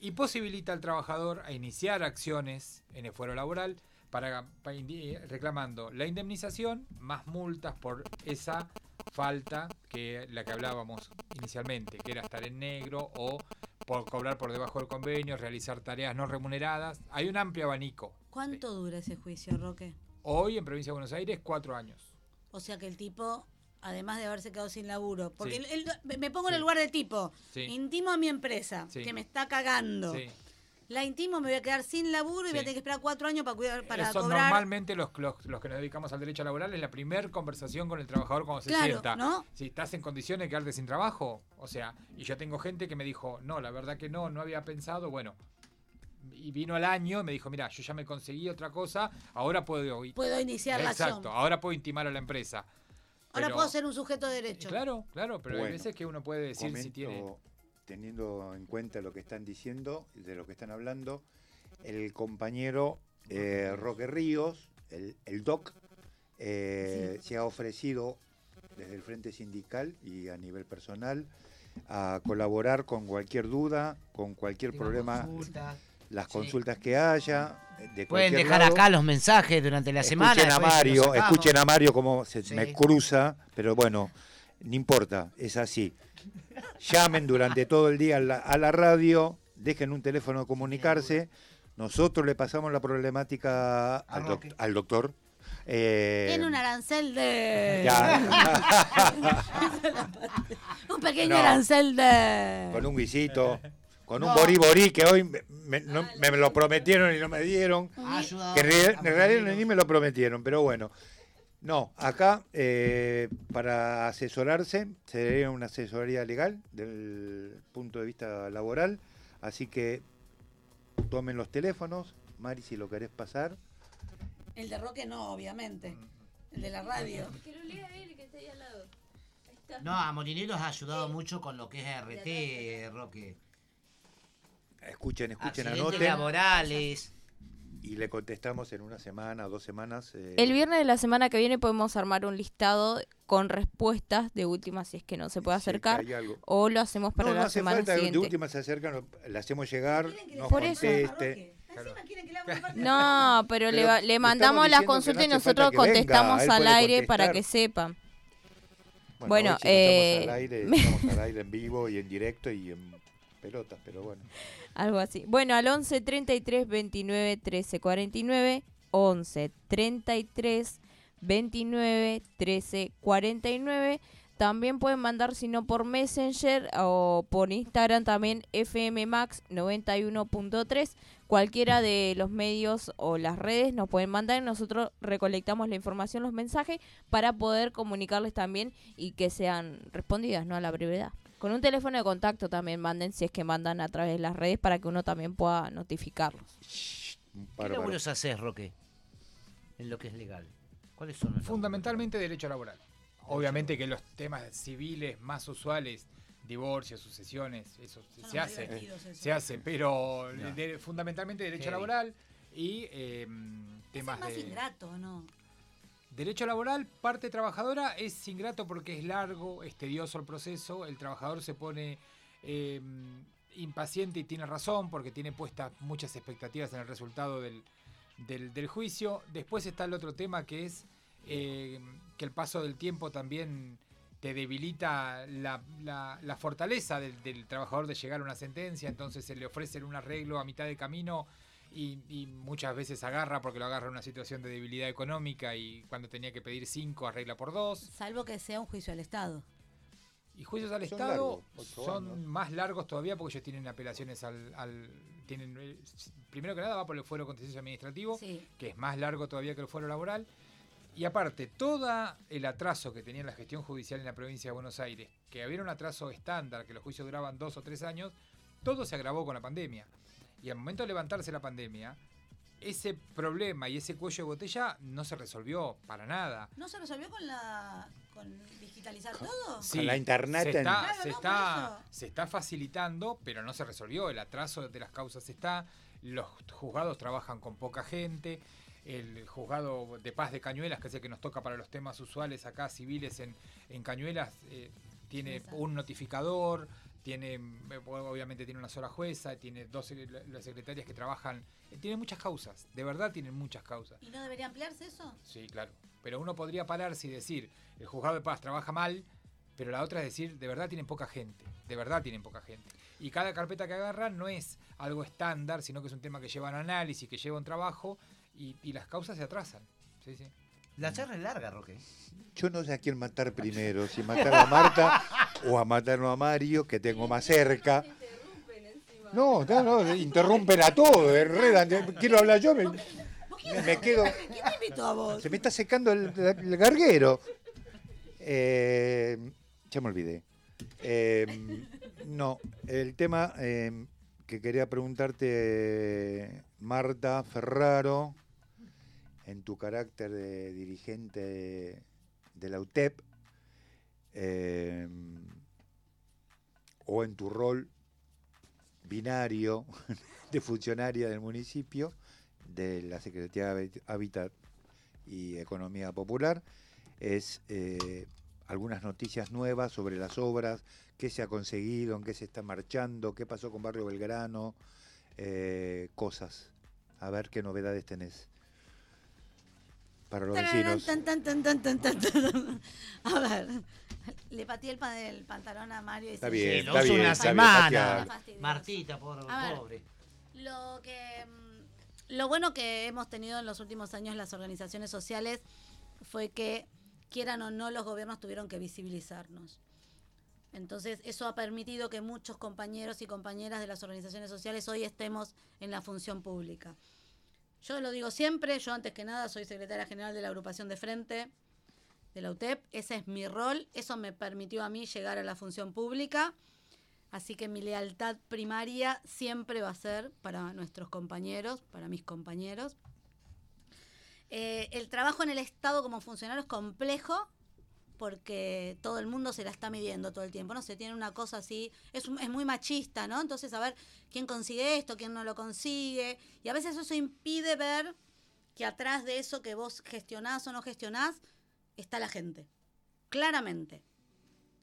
y posibilita al trabajador a iniciar acciones en el fuero laboral para, para indi- reclamando la indemnización más multas por esa falta que la que hablábamos inicialmente, que era estar en negro o por cobrar por debajo del convenio, realizar tareas no remuneradas. Hay un amplio abanico. ¿Cuánto dura ese juicio, Roque? Hoy en Provincia de Buenos Aires, cuatro años. O sea que el tipo, además de haberse quedado sin laburo, porque Sí. él- él- me- pongo en el lugar del tipo, intimo a mi empresa, que me está cagando. La intimo, me voy a quedar sin laburo y voy a tener que esperar cuatro años para, cuidar, para Eso cobrar. normalmente los, los, los que nos dedicamos al derecho laboral es la primer conversación con el trabajador cuando se Claro, sienta. ¿no? Si estás en condiciones de quedarte sin trabajo, o sea, y yo tengo gente que me dijo, no, la verdad que no, no había pensado, bueno, y vino al año y me dijo, mira, yo ya me conseguí otra cosa, ahora puedo... Puedo iniciar la Exacto, acción. ahora puedo intimar a la empresa. Ahora Pero- puedo ser un sujeto de derecho. Claro, claro, pero hay veces que uno puede decir si tiene... Teniendo en cuenta lo que están diciendo, de lo que están hablando, el compañero eh, Roque Ríos, el, el DOC, eh, se ha ofrecido desde el Frente Sindical y a nivel personal a colaborar con cualquier duda, con cualquier problema, las Sí. consultas que haya. De Pueden dejar lado. acá los mensajes durante la semana. Escuchen a después lo Mario, escuchen a Mario como se Sí. me cruza, pero bueno, no importa, es así. Llamen durante todo el día a la, a la radio, dejen un teléfono de comunicarse. Nosotros le pasamos la problemática al, doc- al doctor. Eh, Tiene un arancel de. ya. un pequeño No. arancel de. con un guisito, con No. un borí borí que hoy me, me- no- me lo prometieron y no me dieron. Ha ayudado Que en realidad, a en realidad Montenegro. ni me lo prometieron, pero bueno. No, acá eh, para asesorarse se daría una asesoría legal del punto de vista laboral, así que tomen los teléfonos, Mari si lo querés pasar. El de Roque no, obviamente. El de la radio. Que lo lea él, que está ahí al lado. Ahí está. No, a Molinero ha ayudado mucho con lo que es RT, Roque. Escuchen, escuchen, Accidentes anoten laborales. Y le contestamos en una semana, dos semanas. eh, El viernes de la semana que viene podemos armar un listado con respuestas de última si es que no se puede acercar algo. o lo hacemos para No, no la hace semana falta, de siguiente. última se acercan, le hacemos llegar, nos Por eso. conteste. No, pero, le, Pero va- le le mandamos las no consultas y nosotros venga, contestamos al aire para que sepan. Bueno, Bueno, hoy sí que eh, estamos, al aire, me- estamos al aire en vivo y en directo y en pelotas, pero bueno. Algo así. Bueno, al 11 33 29 13 49. 11 33 29 13 49. También pueden mandar, si no por Messenger o por Instagram, también FM Max 91.3. Cualquiera de los medios o las redes nos pueden mandar nosotros recolectamos la información, los mensajes, para poder comunicarles también y que sean respondidas, ¿no? A la brevedad. Con un teléfono de contacto también manden, si es que mandan a través de las redes, para que uno también pueda notificarlos. ¿Qué laburos haces, Roque? En lo que es legal. ¿Cuáles son los Fundamentalmente derecho laboral. Obviamente que los temas civiles más usuales, divorcios, sucesiones, eso Son se hace, se hace, pero No. de- fundamentalmente derecho laboral y eh, Es temas más de ingrato, ¿no? Derecho laboral, parte trabajadora es ingrato porque es largo, es tedioso el proceso, el trabajador se pone eh, impaciente y tiene razón porque tiene puestas muchas expectativas en el resultado del, del, juicio. Después está el otro tema que es eh, que el paso del tiempo también te debilita la, la- fortaleza del, del trabajador de llegar a una sentencia, entonces se le ofrece un arreglo a mitad de camino y, y muchas veces agarra porque lo agarra en una situación de debilidad económica y cuando tenía que pedir cinco arregla por dos. Salvo que sea un juicio al Estado. Y juicios al Son Estado son años. más largos todavía porque ellos tienen apelaciones al... al- tienen eh, Primero que nada va por el fuero contencioso administrativo, Sí. que es más largo todavía que el fuero laboral. Y aparte, todo el atraso que tenía la gestión judicial en la provincia de Buenos Aires, que había un atraso estándar, que los juicios duraban dos o tres años, todo se agravó con la pandemia. Y al momento de levantarse la pandemia, ese problema y ese cuello de botella no se resolvió para nada. ¿No se resolvió con la con digitalizar todo? Con la internet Se en- está, Claro, se, no, está, se facilitando, pero no se resolvió. El atraso de las causas está. Los juzgados trabajan con poca gente. El juzgado de paz de Cañuelas, que es el que nos toca para los temas usuales acá, civiles en, en Cañuelas, eh, tiene Exacto. un notificador, tiene eh, obviamente tiene una sola jueza, tiene dos las secretarias que trabajan, eh, tiene muchas causas, de verdad tienen muchas causas. ¿Y no debería ampliarse eso? Sí, claro. Pero uno podría pararse y decir, el juzgado de paz trabaja mal, pero la otra es decir, de verdad tienen poca gente, de verdad tienen poca gente. Y cada carpeta que agarran no es algo estándar, sino que es un tema que lleva un análisis, que lleva un trabajo, y, y las causas se atrasan. Sí, sí. La charla es larga, Roque. Yo no sé a quién matar primero, si matar a Marta o a matarlo a Mario, que tengo más cerca. No, no, no, interrumpen a todo, enredan. Quiero hablar yo, me, me quedo. ¿Quién te invitó a vos? Se me está secando el, el garguero. Eh, ya me olvidé. Eh, no, el tema eh, que quería preguntarte, Marta Ferraro, en tu carácter de dirigente de, la UTEP, eh, o en tu rol binario de funcionaria del municipio, de la Secretaría de Hábitat y Economía Popular, es eh, algunas noticias nuevas sobre las obras, qué se ha conseguido, en qué se está marchando, qué pasó con Barrio Belgrano, eh, cosas. A ver qué novedades tenés para los vecinos. A ver, le pateé el, pa- el pantalón a Mario y Está se- bien, Sí, lo está bien, una está semana. Martita, pobre. A ver. pobre. Lo que mm, lo bueno que hemos tenido en los últimos años las organizaciones sociales fue que quieran o no los gobiernos tuvieron que visibilizarnos. Entonces, eso ha permitido que muchos compañeros y compañeras de las organizaciones sociales hoy estemos en la función pública. Yo lo digo siempre, yo antes que nada soy secretaria general de la agrupación de frente de la UTEP, ese es mi rol, eso me permitió a mí llegar a la función pública. Así que mi lealtad primaria siempre va a ser para nuestros compañeros, para mis compañeros. Eh, el trabajo en el Estado como funcionario es complejo porque todo el mundo se la está midiendo todo el tiempo, ¿no? Se tiene una cosa así, es, es muy machista, ¿no? Entonces, a ver quién consigue esto, quién no lo consigue. Y a veces eso impide ver que atrás de eso que vos gestionás o no gestionás está la gente. Claramente,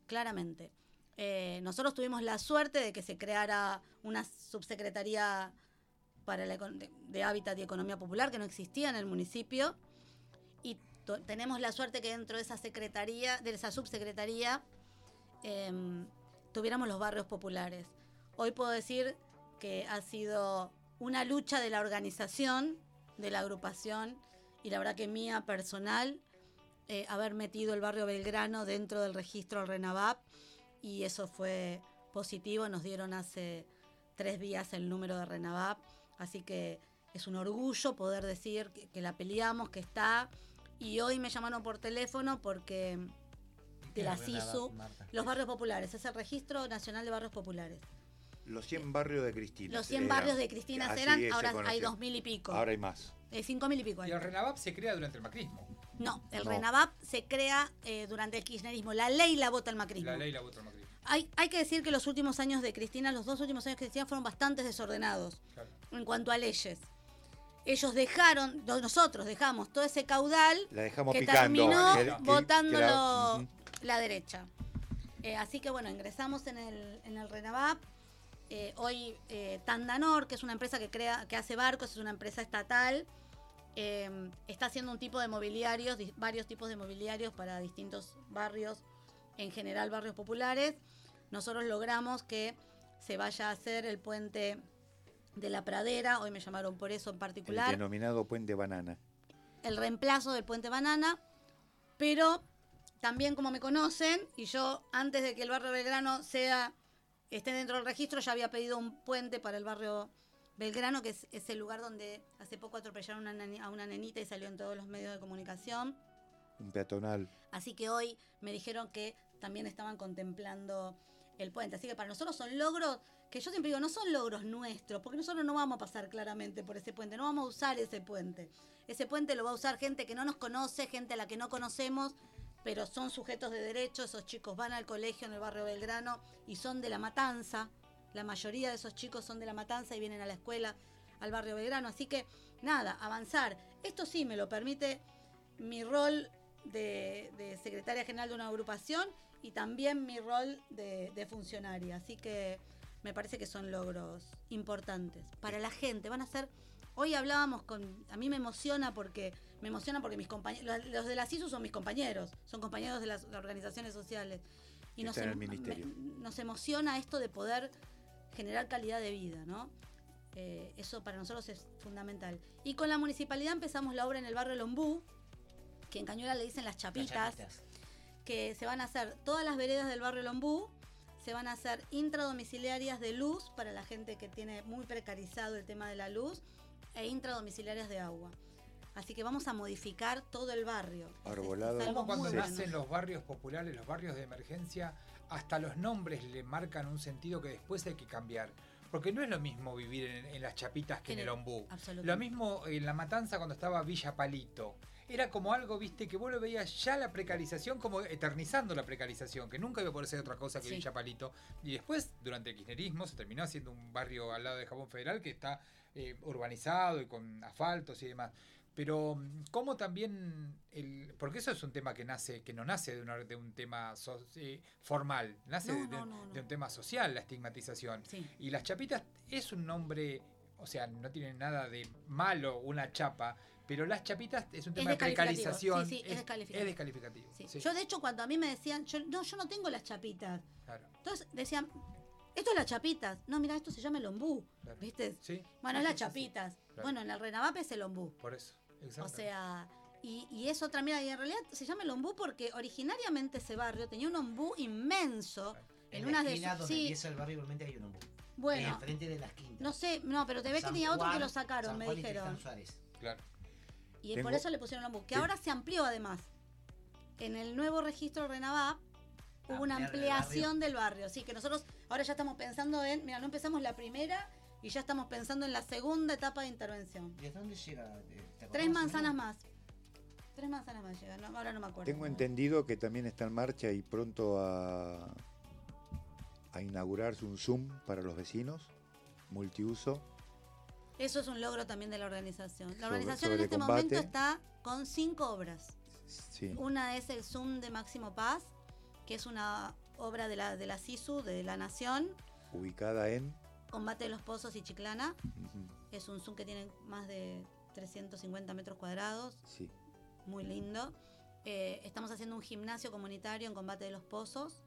claramente. Eh, nosotros tuvimos la suerte de que se creara una subsecretaría para la de, de Hábitat y Economía Popular que no existía en el municipio y tenemos la suerte que dentro de esa secretaría, de esa subsecretaría, em, tuviéramos los barrios populares. Hoy puedo decir que ha sido una lucha de la organización, de la agrupación y la verdad que mía personal eh, haber metido el barrio Belgrano dentro del registro RENAVAP y eso fue positivo. Nos dieron hace tres días el número de RENAVAP, así que es un orgullo poder decir que la peleamos, que está. Y hoy me llamaron por teléfono porque de la CISU, los barrios populares, es el Registro Nacional de Barrios Populares. Los 100 barrios de Cristina. Los 100 eran. barrios de Cristina eran, ahora hay conocía. dos mil y pico. Ahora hay más. Eh, cinco mil y pico. hay. Y el RENAVAP se crea durante el macrismo. No, el No. RENAVAP se crea eh, durante el kirchnerismo. La ley la vota el macrismo. La ley la votó el macrismo. Hay, hay que decir que los últimos años de Cristina, los dos últimos años de Cristina fueron bastante desordenados Claro. en cuanto a leyes. Ellos dejaron, no- nosotros dejamos todo ese caudal La dejamos que picando. terminó que- la- derecha. Eh, así que bueno, ingresamos en el, en el RENAVAP. Eh, hoy eh, Tandanor, que es una empresa que crea, que hace barcos, es una empresa estatal, eh, está haciendo un tipo de mobiliarios, varios tipos de mobiliarios para distintos barrios, en general barrios populares. Nosotros logramos que se vaya a hacer el puente de la pradera, hoy me llamaron por eso en El particular denominado puente banana. el reemplazo del puente banana, pero también como me conocen, y yo antes de que el barrio Belgrano sea esté dentro del registro, ya había pedido un puente para el barrio Belgrano, que es, es el lugar donde hace poco atropellaron una, a una nenita y salió en todos los medios de comunicación. Un peatonal. Así que hoy me dijeron que también estaban contemplando el puente. Así que para nosotros son logros que yo siempre digo, no son logros nuestros, porque nosotros no vamos a pasar claramente por ese puente, no vamos a usar ese puente. Ese puente lo va a usar gente que no nos conoce, gente a la que no conocemos, pero son sujetos de derecho, esos chicos van al colegio en el barrio Belgrano y son de la matanza. La mayoría de esos chicos son de la matanza y vienen a la escuela, al barrio Belgrano. Así que nada, avanzar. Esto sí me lo permite mi rol de, secretaria general de una agrupación y también mi rol de funcionaria. Así que me parece que son logros importantes para la gente. Van a ser. Hoy hablábamos con. A mí me emociona porque. Me emociona porque mis compañeros. Los de la CISU son mis compañeros. Son compañeros de las organizaciones sociales. Y nos, Están en el em- ministerio. me- nos emociona esto de poder generar calidad de vida, ¿no? Eh, eso para nosotros es fundamental. Y con la municipalidad empezamos la obra en el barrio Lombú, que en Cañuela le dicen las Las chapitas chapitas. que se van a hacer todas las veredas del barrio Lombú, se van a hacer intradomiciliarias de luz para la gente que tiene muy precarizado el tema de la luz e intradomiciliarias de agua. Así que vamos a modificar todo el barrio. Arbolado. algo Como cuando bueno. nacen los barrios populares, los barrios de emergencia, hasta los nombres le marcan un sentido que después hay que cambiar. Porque no es lo mismo vivir en, en las chapitas que en En el el- ombú. absolutamente. Lo mismo en La Matanza cuando estaba Villa Palito. Era como algo, viste, que vos lo veías ya la precarización, como eternizando la precarización, que nunca iba a poder ser otra cosa que Sí. Villa Palito. Y después, durante el kirchnerismo, se terminó haciendo un barrio al lado de Jabón Federal que está eh, urbanizado y con asfaltos y demás. Pero cómo también el, porque eso es un tema que nace, que no nace de, una- de un tema so- eh, formal, nace de, no, de- no, no. de un tema social, la estigmatización. Sí. Y las chapitas es un nombre, o sea, no tiene nada de malo una chapa, pero las chapitas es un Es tema de precarización. sí, sí, es descalificativo. es descalificativo, Sí. sí, Yo de hecho cuando a mí me decían, yo, no, yo no tengo las chapitas. claro, Entonces decían, esto es las chapitas. No, mira, esto se llama el ombú. claro. ¿Viste? Sí, Bueno, sí, es las sí, sí, chapitas. Claro. Bueno, en el Renavape es el ombú. por eso. O exactamente. sea, y, y es otra, mira, y en realidad se llama el ombú porque originariamente ese barrio tenía un ombú inmenso. En, En, una la de esquina sus. donde Sí, empieza el barrio igualmente hay un ombú. Bueno, Enfrente de las quintas. no sé, no, pero te ves que tenía otro que lo sacaron, San me Juan y dijeron. Suárez. Claro. Y Tengo- por eso le pusieron ombú. Que ahora se amplió además. En el nuevo registro Renavap hubo una Ampliar el ampliación del barrio. Así que nosotros ahora ya estamos pensando en. Mira, no empezamos la primera y ya estamos pensando en la segunda etapa de intervención. ¿Y hasta dónde llega? ¿Te- te acordás Tres manzanas más. Tres manzanas más llegan. no, ahora no me acuerdo. Tengo entendido que también está en marcha y pronto a, a inaugurarse un Zoom para los vecinos, multiuso. Eso es un logro también de la organización. La Sobre- organización en sobre este combate. momento está con cinco obras. Sí. Una es el Zoom de Máximo Paz, que es una obra de la, de la CISU, de la Nación, Ubicada en. Combate de los Pozos y Chiclana. Es un Zoom que tiene más de 350 metros cuadrados, Sí. muy lindo. Eh, estamos haciendo un gimnasio comunitario en Combate de los Pozos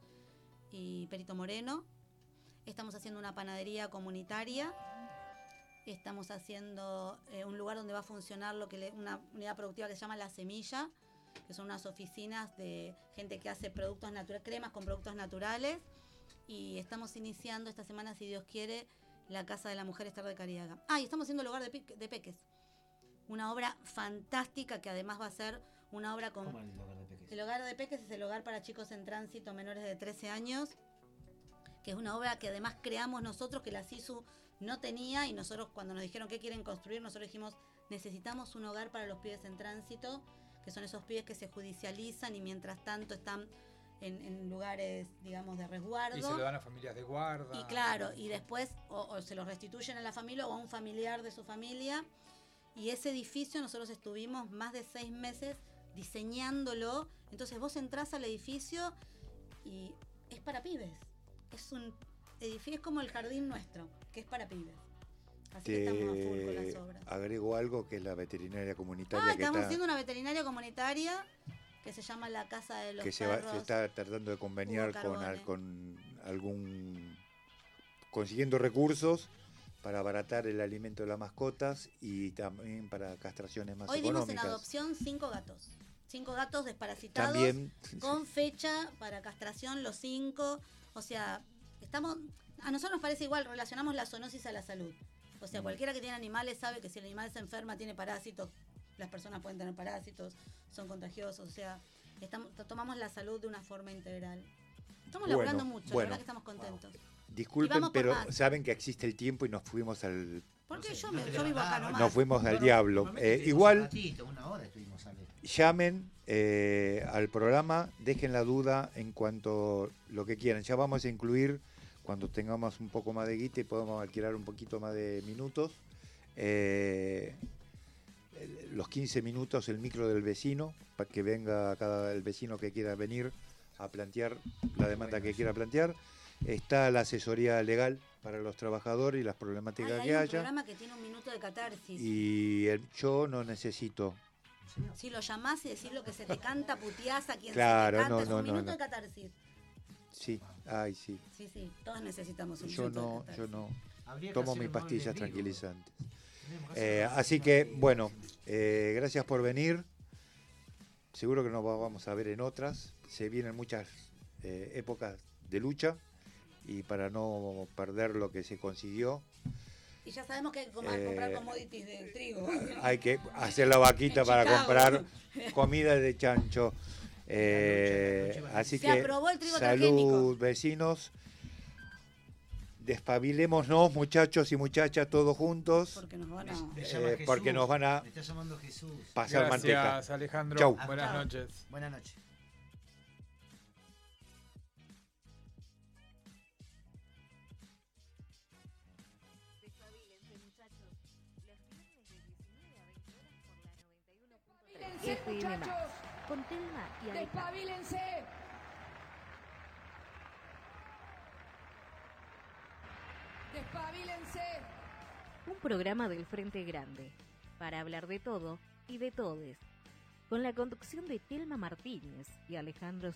y Perito Moreno. Estamos haciendo una panadería comunitaria. Estamos haciendo eh, un lugar donde va a funcionar lo que le- una unidad productiva que se llama La Semilla, que son unas oficinas de gente que hace productos naturales, cremas con productos naturales. Y estamos iniciando esta semana, si Dios quiere, la Casa de la Mujer Estar de Cariaga. Ah, y estamos haciendo el hogar de, de Peques. Una obra fantástica que además va a ser una obra con ¿Cómo el hogar de Peques? es el hogar para chicos en tránsito menores de 13 años, que es una obra que además creamos nosotros, que la CISU no tenía, y nosotros cuando nos dijeron qué quieren construir, nosotros dijimos, necesitamos un hogar para los pibes en tránsito, que son esos pibes que se judicializan y mientras tanto están en, en lugares, digamos, de resguardo. Y se lo dan a familias de guarda. Y claro, y después o, o se los restituyen a la familia o a un familiar de su familia. Y ese edificio nosotros estuvimos más de seis meses diseñándolo. Entonces vos entrás al edificio y es para pibes. Es un edificio, es como el jardín nuestro, que es para pibes. Así que estamos a full con las obras. agrego algo que es la veterinaria comunitaria Ah, que, estamos está, haciendo una veterinaria comunitaria que se llama la Casa de los que se, va- Perros. se está tratando de conveniar con algún consiguiendo recursos para abaratar el alimento de las mascotas y también para castraciones más Hoy dimos en adopción cinco gatos. Cinco gatos desparasitados. También con fecha para castración los cinco. O sea, estamos. A nosotros nos parece igual, relacionamos la zoonosis a la salud. O sea, Mm. cualquiera que tiene animales sabe que si el animal se enferma, tiene parásitos, las personas pueden tener parásitos, son contagiosos. O sea, estamos, to- tomamos la salud de una forma integral. Estamos Bueno, laburando mucho, la bueno. verdad que estamos contentos. Y disculpen, pero más. saben que existe el tiempo y nos fuimos al Porque No sé, yo, no me- te yo vivo acá nomás. nos fuimos al No, no, diablo. Eh, igual Un ratito, una hora estuvimos al llamen eh, al programa, dejen la duda en cuanto lo que quieran. Ya vamos a incluir cuando tengamos un poco más de guita y podemos alquilar un poquito más de minutos. eh, los 15 minutos el micro del vecino, para que venga cada el vecino que quiera venir a plantear la demanda que quiera plantear. Está la asesoría legal para los trabajadores y las Ay, problemáticas hay que un haya. programa que tiene un minuto de catarsis. Y el- yo no necesito. Si lo llamás y decís lo que se te canta, puteás a quien Claro, se te canta, no, es no, un no, minuto no. de catarsis. Sí, ay, sí. Sí, sí, todos necesitamos un Yo minuto de no, catarsis. yo no. Tomo mis un pastillas tranquilizantes. Eh, un así que, bueno, eh, gracias por venir. Seguro que nos va- vamos a ver en otras. Se vienen muchas eh, épocas de lucha y para no perder lo que se consiguió, Y ya sabemos que hay que Eh, comprar commodities de trigo. hay que hacer la vaquita En para Chicago. comprar comida de chancho. Eh, la lucha va a así Se que aprobó el trigo salud transgénico. vecinos. Despabilémonos muchachos y muchachas todos juntos. Porque nos van a... Eh, Jesús. nos van a Me está llamando Jesús. pasar manteca. Gracias, Alejandro. Chau. Buenas noches. Buenas noches. 91.3 Despabilense, FM Max. muchachos. Con Telma y Alejandro. Despabilense. Despabilense. Un programa del Frente Grande. Para hablar de todo y de todes. Con la conducción de Telma Martínez y Alejandro